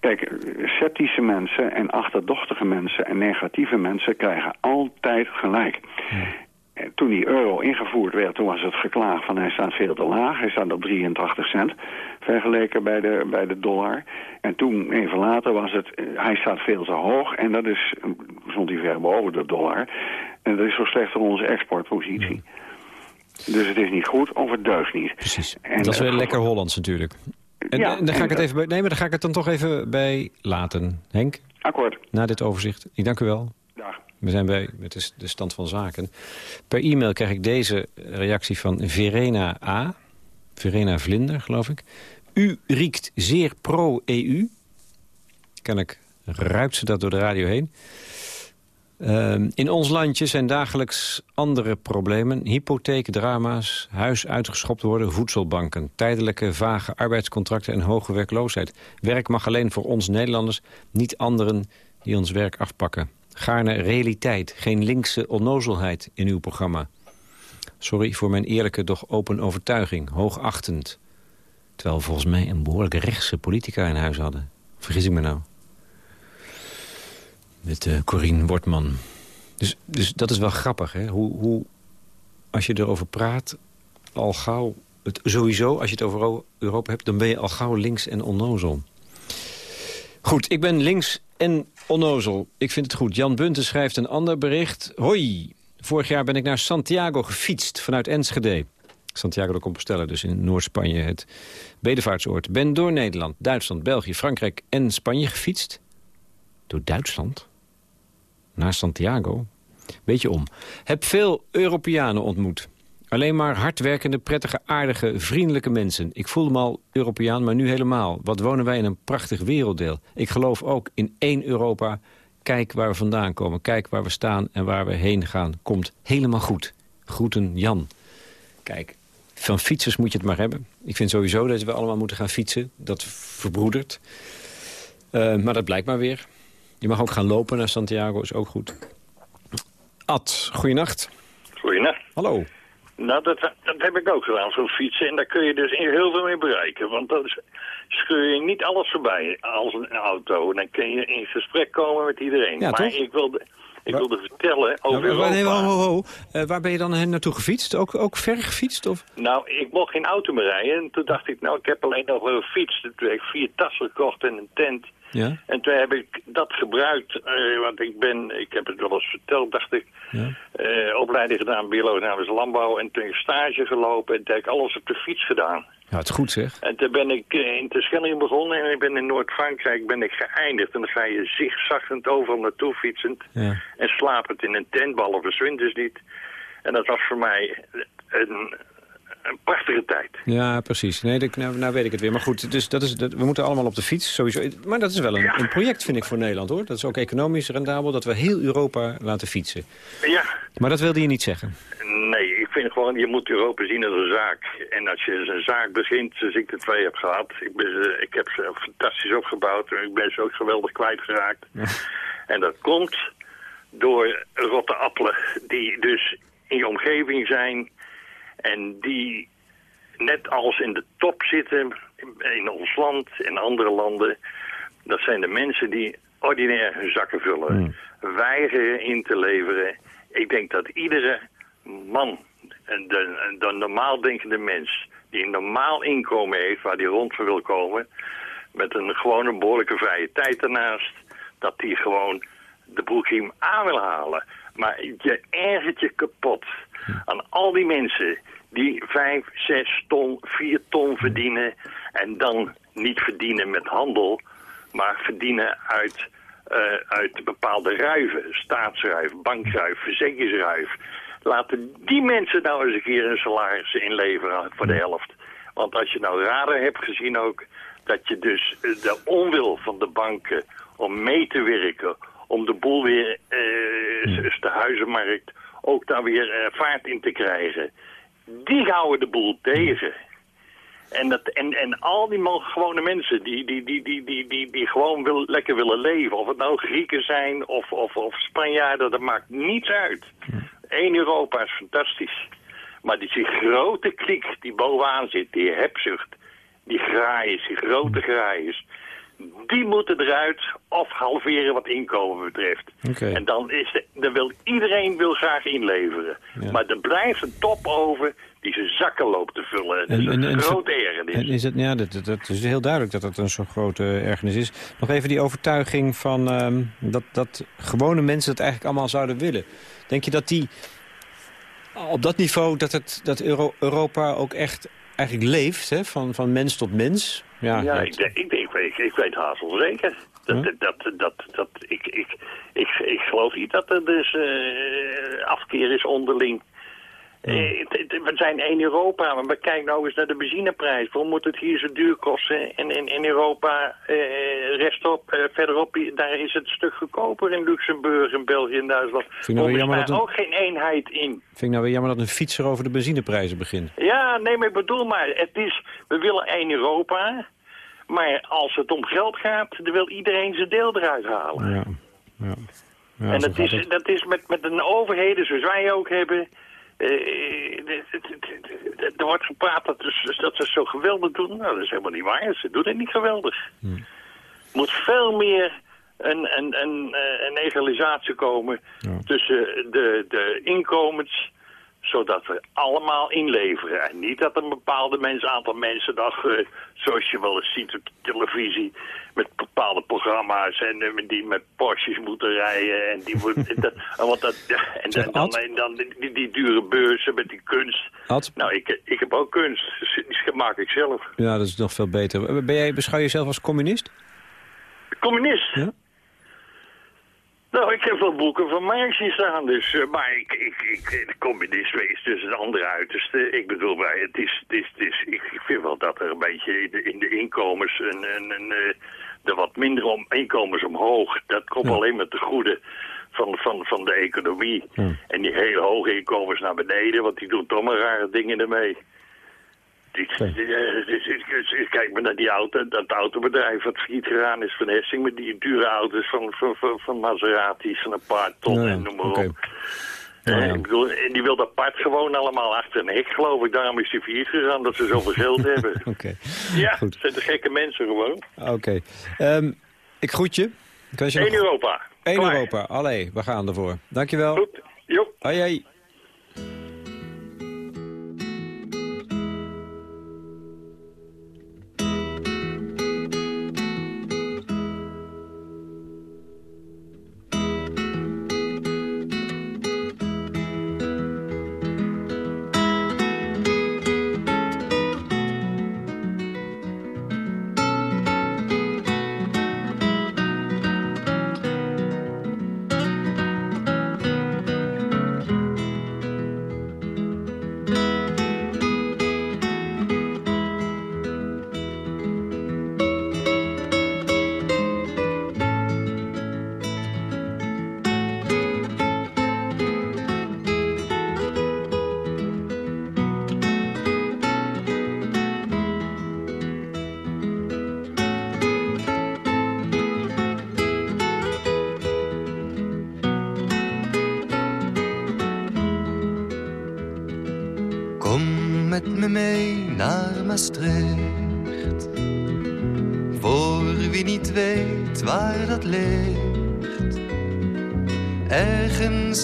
Kijk, sceptische mensen en achterdochtige mensen en negatieve mensen krijgen altijd gelijk. Toen die euro ingevoerd werd, toen was het geklaagd van hij staat veel te laag. Hij staat op 83 cent vergeleken bij de, bij de dollar. En toen, even later, was het eh, hij staat veel te hoog. En dat is, stond hij ver boven de dollar. En dat is zo slecht voor onze exportpositie. Dus het is niet goed of het deugt niet. Precies. En dat is weer lekker Hollands natuurlijk. En, ja, dan ga ik het even bij, nee, maar dan ga ik het dan toch even bij laten. Henk? Akkoord. Na dit overzicht. Ik dank u wel. We zijn bij met de, stand van zaken. Per e-mail krijg ik deze reactie van Verena A. Verena Vlinder, geloof ik. U riekt zeer pro-EU. Kennelijk ruikt ze dat door de radio heen. Ehm, in ons landje zijn dagelijks andere problemen. Hypotheekdrama's, huis uitgeschopt worden, voedselbanken... tijdelijke, vage arbeidscontracten en hoge werkloosheid. Werk mag alleen voor ons Nederlanders, niet anderen die ons werk afpakken. Gaarne realiteit, geen linkse onnozelheid in uw programma. Sorry voor mijn eerlijke, doch open overtuiging, hoogachtend. Terwijl we volgens mij een behoorlijk rechtse politica in huis hadden. Vergis ik me nou? met uh, Corine Wortman. Dus, dus dat is wel grappig, hè? Hoe, hoe, als je erover praat, al gauw... Het, sowieso, als je het over Europa hebt, dan ben je al gauw links en onnozel. Goed, ik ben links en onnozel. Ik vind het goed. Jan Bunten schrijft een ander bericht. Hoi, vorig jaar ben ik naar Santiago gefietst vanuit Enschede. Santiago de Compostela, dus in Noord-Spanje, het bedevaartsoord. Ben door Nederland, Duitsland, België, Frankrijk en Spanje gefietst. Door Duitsland? Naar Santiago? Beetje om. Heb veel Europeanen ontmoet. Alleen maar hardwerkende, prettige, aardige, vriendelijke mensen. Ik voel me al Europeaan, maar nu helemaal. Wat wonen wij in een prachtig werelddeel. Ik geloof ook in één Europa. Kijk waar we vandaan komen. Kijk waar we staan en waar we heen gaan. Komt helemaal goed. Groeten Jan. Kijk, van fietsers moet je het maar hebben. Ik vind sowieso dat we allemaal moeten gaan fietsen. Dat verbroedert. Uh, maar dat blijkt maar weer. Je mag ook gaan lopen naar Santiago, is ook goed. Ad, goeienacht. Goeienacht. Hallo. Nou, dat, dat heb ik ook gedaan, zo'n fietsen. En daar kun je dus heel veel mee bereiken. Want is, scheur je niet alles voorbij als een auto. Dan kun je in gesprek komen met iedereen. Ja, maar toch? ik wilde, ik wilde vertellen over nou. Nee, ho, ho, ho. Uh, waar ben je dan naartoe gefietst? Ook, ook ver gefietst? Of? Nou, ik mocht geen auto meer rijden. En toen dacht ik, nou, ik heb alleen nog wel gefietst. Toen heb ik vier tassen gekocht en een tent. Ja? En toen heb ik dat gebruikt, uh, want ik ben, ik heb het wel eens verteld, dacht ik, ja. uh, opleiding gedaan, biologisch landbouw, en toen heb ik stage gelopen en toen heb ik alles op de fiets gedaan. Ja, het is goed zeg. En toen ben ik uh, in Terschelling begonnen en ik ben in Noord-Frankrijk ben ik geëindigd. En dan ga je zigzaggend overal naartoe fietsend ja. en slapend in een tent, behalve zwinters niet. En dat was voor mij een, een prachtige tijd. Ja, precies. Nee, dat, nou, nou weet ik het weer. Maar goed, dus dat is, dat, we moeten allemaal op de fiets, sowieso. Maar dat is wel een, ja. een, project, vind ik, voor Nederland, hoor. Dat is ook economisch rendabel, dat we heel Europa laten fietsen. Ja. Maar dat wilde je niet zeggen? Nee, ik vind gewoon, je moet Europa zien als een zaak. En als je een zaak begint, zoals ik de twee heb gehad... Ik, ben ze, ik heb ze fantastisch opgebouwd en ik ben ze ook geweldig kwijtgeraakt. Ja. En dat komt door rotte appelen die dus in je omgeving zijn... En die net als in de top zitten in ons land en andere landen... dat zijn de mensen die ordinair hun zakken vullen. Hmm. Weigeren in te leveren. Ik denk dat iedere man, de, de normaal denkende mens... die een normaal inkomen heeft waar die rond voor wil komen... met een gewone behoorlijke vrije tijd ernaast... dat die gewoon de broekriem aan wil halen. Maar je ergert je kapot aan al die mensen die vijf, zes ton, vier ton verdienen... en dan niet verdienen met handel, maar verdienen uit, uh, uit bepaalde ruiven. Staatsruif, bankruif, verzekeringsruif. Laten die mensen nou eens een keer een salaris inleveren voor de helft. Want als je nou raden hebt gezien ook... dat je dus de onwil van de banken om mee te werken... om de boel weer, uh, de huizenmarkt, ook daar weer uh, vaart in te krijgen die houden de boel tegen. En, dat, en, en al die gewone mensen die, die, die, die, die, die, die gewoon wil, lekker willen leven... of het nou Grieken zijn of, of, of Spanjaarden, dat maakt niets uit. Eén Europa is fantastisch. Maar die, die grote kliek die bovenaan zit, die hebzucht... die graaiers, die grote graaiers... die moeten eruit of halveren wat inkomen betreft. Okay. En dan, is de, dan wil iedereen wil graag inleveren. Ja. Maar er blijft een top over die zijn zakken loopt te vullen. Dat is En- en- een en- grote ergernis. En is het, ja, dat, dat, dat is heel duidelijk dat dat een zo'n grote ergernis is. Nog even die overtuiging van ehm, dat, dat gewone mensen het eigenlijk allemaal zouden willen. Denk je dat die op dat niveau, dat, het, dat Euro- Europa ook echt eigenlijk leeft, hè? Van, van mens tot mens? Ja, Ja, ik, denk- ik, ik, weet, ik weet haast wel zeker. Dat, dat, dat, dat, dat, ik, ik, ik, ik geloof niet dat er dus eh, afkeer is onderling. Eh, we zijn één Europa, maar kijk nou eens naar de benzineprijs. Waarom moet het hier zo duur kosten? En in, in Europa, eh, restop, eh, verderop, daar is het een stuk goedkoper in Luxemburg, in België en Duitsland. nou Waarom is jammer daar een- ook geen eenheid in? Vind ik nou weer jammer dat een fietser over de benzineprijzen begint. Ja, nee, maar ik bedoel maar, het is, we willen één Europa, maar als het om geld gaat, dan wil iedereen zijn deel eruit halen. Ja, ja. ja en dat is, het. dat is met, met een overheden zoals wij ook hebben. Eh, er wordt gepraat dat, ze- dat ze zo geweldig doen. Nou, dat is helemaal niet waar. Ze doen het niet geweldig. Hm. Er moet veel meer een, een, een, eh, een egalisatie komen Ja. tussen de, de inkomens zodat we allemaal inleveren. En niet dat een bepaalde mens, aantal mensen, dag, uh, zoals je wel eens ziet op de televisie, met bepaalde programma's en uh, die met Porsches moeten rijden. En, die dat, want dat, en, en, dan, en dan die, die, dure beurzen met die kunst. Ad? Nou, ik, ik heb ook kunst. Dus die maak ik zelf. Ja, dat is nog veel beter. Ben jij, beschouw je jezelf als communist? Communist? Ja. Nou, ik heb wel boeken van Marx hier staan, dus, uh, maar ik, ik, ik, communisme is dus een andere uiterste. Ik bedoel, bij, het is, het is, het is, ik vind wel dat er een beetje in de, in de inkomens een, een, een, uh, er wat minder om, inkomens omhoog. Dat komt alleen met de goede van, van, van de economie. En die hele hoge inkomens naar beneden, want die doen toch maar rare dingen ermee. Kijk maar naar die auto, dat autobedrijf wat failliet gegaan is van Hessing... met die dure auto's van, van, van, van Maseratis van een paar ton en noem maar op. Nou ja. ik bedoel, en die wil apart gewoon allemaal achter een hek, geloof ik. Daarom is hij failliet gegaan, dat ze zoveel geld hebben. Oké. Ja, Goed. het zijn de gekke mensen gewoon. Oké. Um, ik groet je. Eén nog... Europa. Eén Europa. Allee, we gaan ervoor. Dankjewel. Goed. Jo. Hoi, hoi.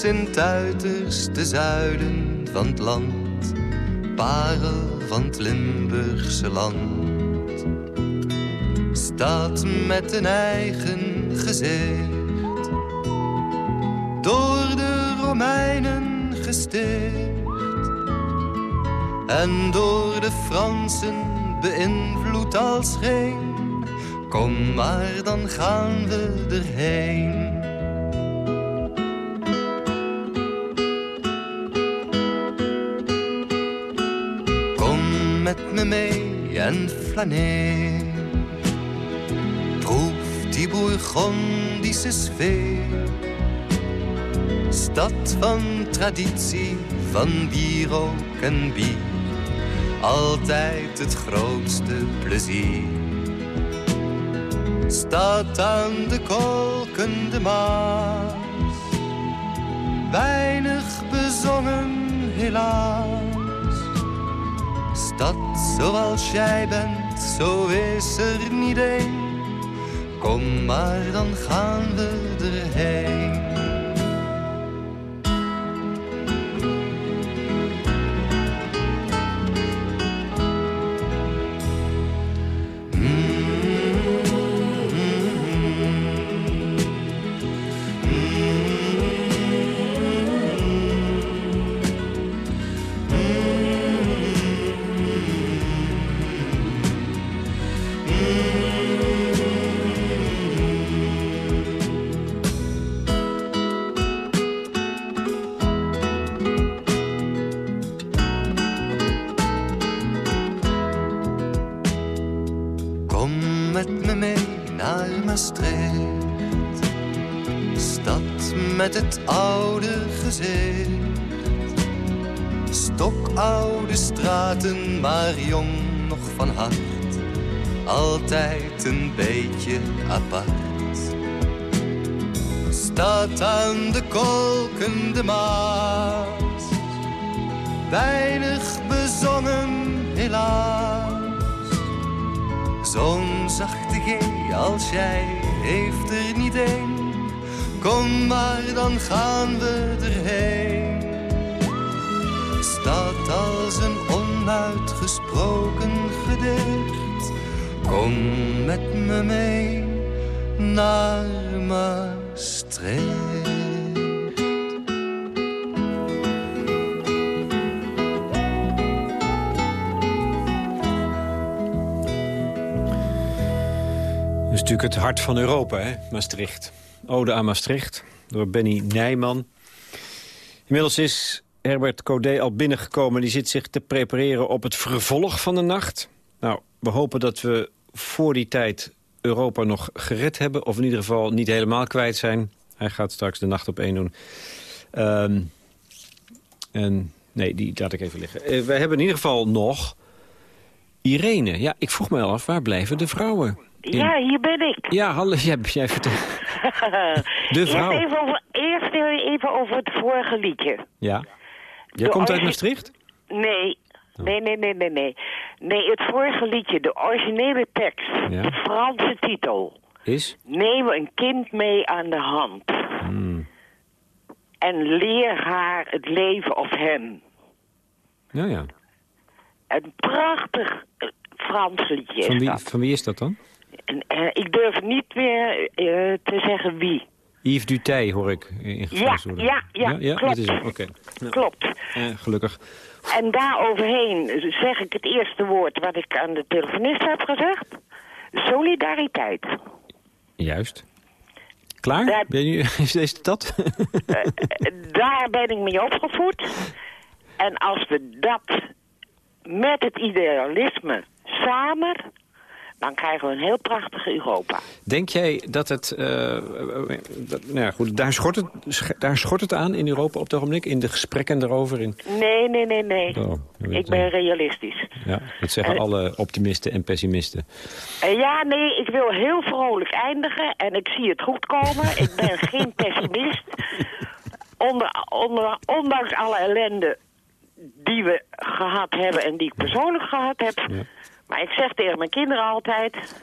In het uiterste zuiden van het land, parel van het Limburgse land. Staat met een eigen gezicht, door de Romeinen gesticht en door de Fransen beïnvloed als geen. Kom maar, dan gaan we erheen. En flaneer. Proef die Bourgondische sfeer. Stad van traditie, van ook en bier. Altijd het grootste plezier. Staat aan de kolkende maas. Weinig bezongen helaas stad zoals jij bent, zo is er niet één. Kom maar, dan gaan we erheen. Maar jong nog van hart. Altijd een beetje apart. Staat aan de kolkende maas. Weinig bezongen helaas. Zo'n zachte G als jij heeft er niet één. Kom maar, dan gaan we erheen. staat als een onuitgesproken gedicht. Kom met me mee naar Maastricht. is natuurlijk het hart van Europa, hè? Maastricht. Ode aan Maastricht, door Benny Nijman. Inmiddels is Herbert Codé al binnengekomen. Die zit zich te prepareren op het vervolg van de nacht. Nou, we hopen dat we voor die tijd Europa nog gered hebben. Of in ieder geval niet helemaal kwijt zijn. Hij gaat straks de nacht op één doen. Ehm, en nee, die laat ik even liggen. Uh, we hebben in ieder geval nog Irene. Ja, ik vroeg me al af, waar blijven de vrouwen? Ja, hier ben ik. Ja, hallo, jij, jij vertelt. de vrouw. Eerst even, over, eerst even over het vorige liedje. Ja. Jij komt uit Maastricht? Nee. Nee, nee, nee, nee, nee. Nee, het vorige liedje, de originele tekst, ja. de Franse titel. Is? Neem een kind mee aan de hand. Hmm. En leer haar het leven of hem. Ja, ja. Een prachtig Frans liedje van wie, Van wie is dat dan? En, uh, ik durf niet meer uh, te zeggen wie. Yves Dutey hoor ik in ja, ja, ja, ja, ja, klopt. Is Oké. Nou, klopt. Uh, gelukkig. En daar overheen zeg ik het eerste woord wat ik aan de telefonist heb gezegd. Solidariteit. Juist. Klaar? Daar, ben je, is deze dat? daar ben ik mee opgevoed. En als we dat met het idealisme samen dan krijgen we een heel prachtige Europa. Denk jij dat het... Uh, dat, nou ja, goed, daar, schort het daar schort het aan in Europa op het ogenblik? In de gesprekken daarover? In... Nee, nee, nee, nee. Oh, ik ben realistisch. Ja, dat zeggen alle optimisten en pessimisten. Uh, ja, nee, ik wil heel vrolijk eindigen en ik zie het goed komen. ik ben geen pessimist. Onder, onder, ondanks alle ellende die we gehad hebben en die ik persoonlijk gehad heb... Ja maar ik zeg tegen mijn kinderen altijd...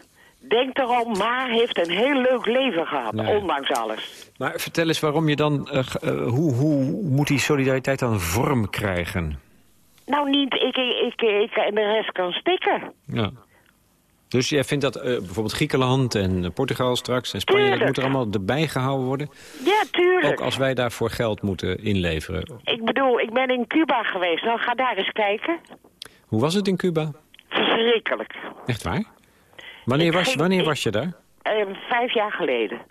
Denk erom, Ma heeft een heel leuk leven gehad, ondanks alles. Maar vertel eens waarom je dan... Uh, uh, hoe, hoe moet die solidariteit dan vorm krijgen? Nou, niet ik, ik, ik, en de rest kan stikken. Ja. Dus jij vindt dat uh, bijvoorbeeld Griekenland en Portugal straks en Spanje... Tuurlijk. dat moet er allemaal erbij gehouden worden? Ja, tuurlijk. Ook als wij daarvoor geld moeten inleveren? Ik bedoel, ik ben in Cuba geweest. Nou, ga daar eens kijken. Hoe was het in Cuba? Verschrikkelijk. Echt waar? Wanneer, was, wanneer was je daar? Uh, vijf jaar geleden.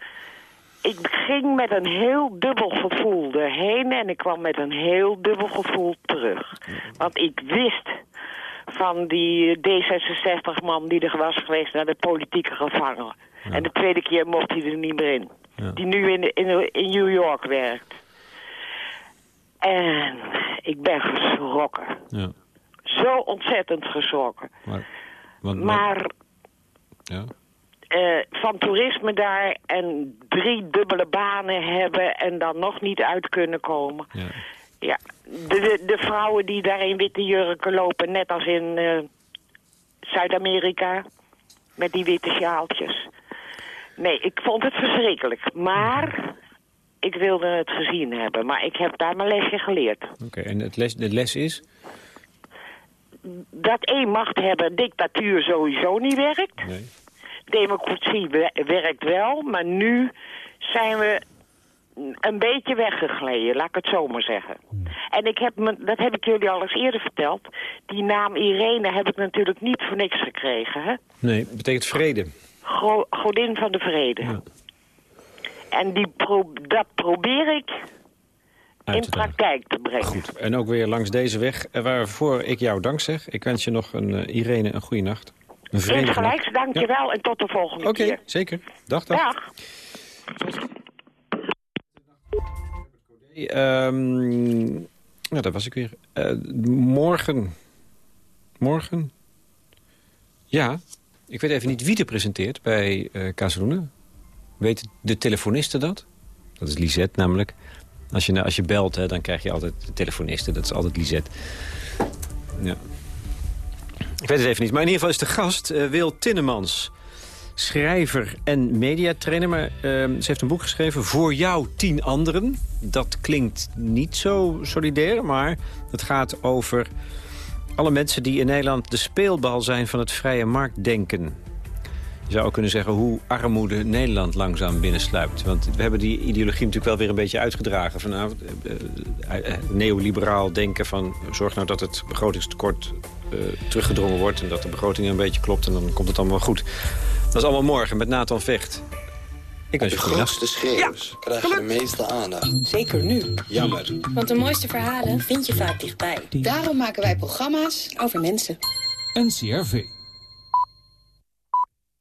Ik ging met een heel dubbel gevoel erheen en ik kwam met een heel dubbel gevoel terug. Want ik wist van die D66-man die er was geweest naar de politieke gevangenen. En de tweede keer mocht hij er niet meer in. Ja. Die nu in, in, in New York werkt. En ik ben geschrokken. Ja. Zo ontzettend geschrokken. Maar, want, maar ja. uh, van toerisme daar en drie dubbele banen hebben en dan nog niet uit kunnen komen. Ja. Ja, de, de, de vrouwen die daar in witte jurken lopen, net als in uh, Zuid-Amerika, met die witte sjaaltjes. Nee, ik vond het verschrikkelijk. Maar ik wilde het gezien hebben. Maar ik heb daar mijn lesje geleerd. Oké, en het les, de les is? Dat één macht hebben dictatuur sowieso niet werkt. Nee. Democratie werkt wel, maar nu zijn we een beetje weggegleden, laat ik het zo maar zeggen. En ik heb me, dat heb ik jullie al eens eerder verteld. Die naam Irene heb ik natuurlijk niet voor niks gekregen. Hè? Nee, het betekent vrede. Go godin van de vrede. Ja. En die pro dat probeer ik in praktijk te brengen. Goed, en ook weer langs deze weg, waarvoor ik jou dank zeg. Ik wens je nog een uh, Irene een goede nacht. Een Insgelijks, dank je wel en tot de volgende Oké, keer. zeker. Dag, dag. Dag. Um, nou, dat was ik weer. Uh, morgen. Morgen? Ja, ik weet even niet wie er presenteert bij uh, Casaluna. Weet de telefoniste dat? Dat is Lisette namelijk. Als je, als je belt, hè, dan krijg je altijd de telefoniste. Dat is altijd Lisette. Ja. Ik weet het even niet. Maar in ieder geval is de gast uh, Wil Tinnemans. schrijver en mediatrainer. Uh, ze heeft een boek geschreven, Voor jou tien anderen. Dat klinkt niet zo solidair, maar het gaat over alle mensen die in Nederland de speelbal zijn van het vrije marktdenken. Je zou ook kunnen zeggen hoe armoede Nederland langzaam binnensluipt. Want we hebben die ideologie natuurlijk wel weer een beetje uitgedragen vanavond. Uh, uh, neoliberaal denken van zorg nou dat het begrotingstekort teruggedrongen wordt... en dat de begroting een beetje klopt en dan komt het allemaal goed. Dat is allemaal morgen met Nathan Vecht. Ik de grootste schreeuwers krijgen de meeste aandacht. Zeker nu. Jammer. Want de mooiste verhalen vind je vaak dichtbij. Daarom maken wij programma's over mensen. NCRV.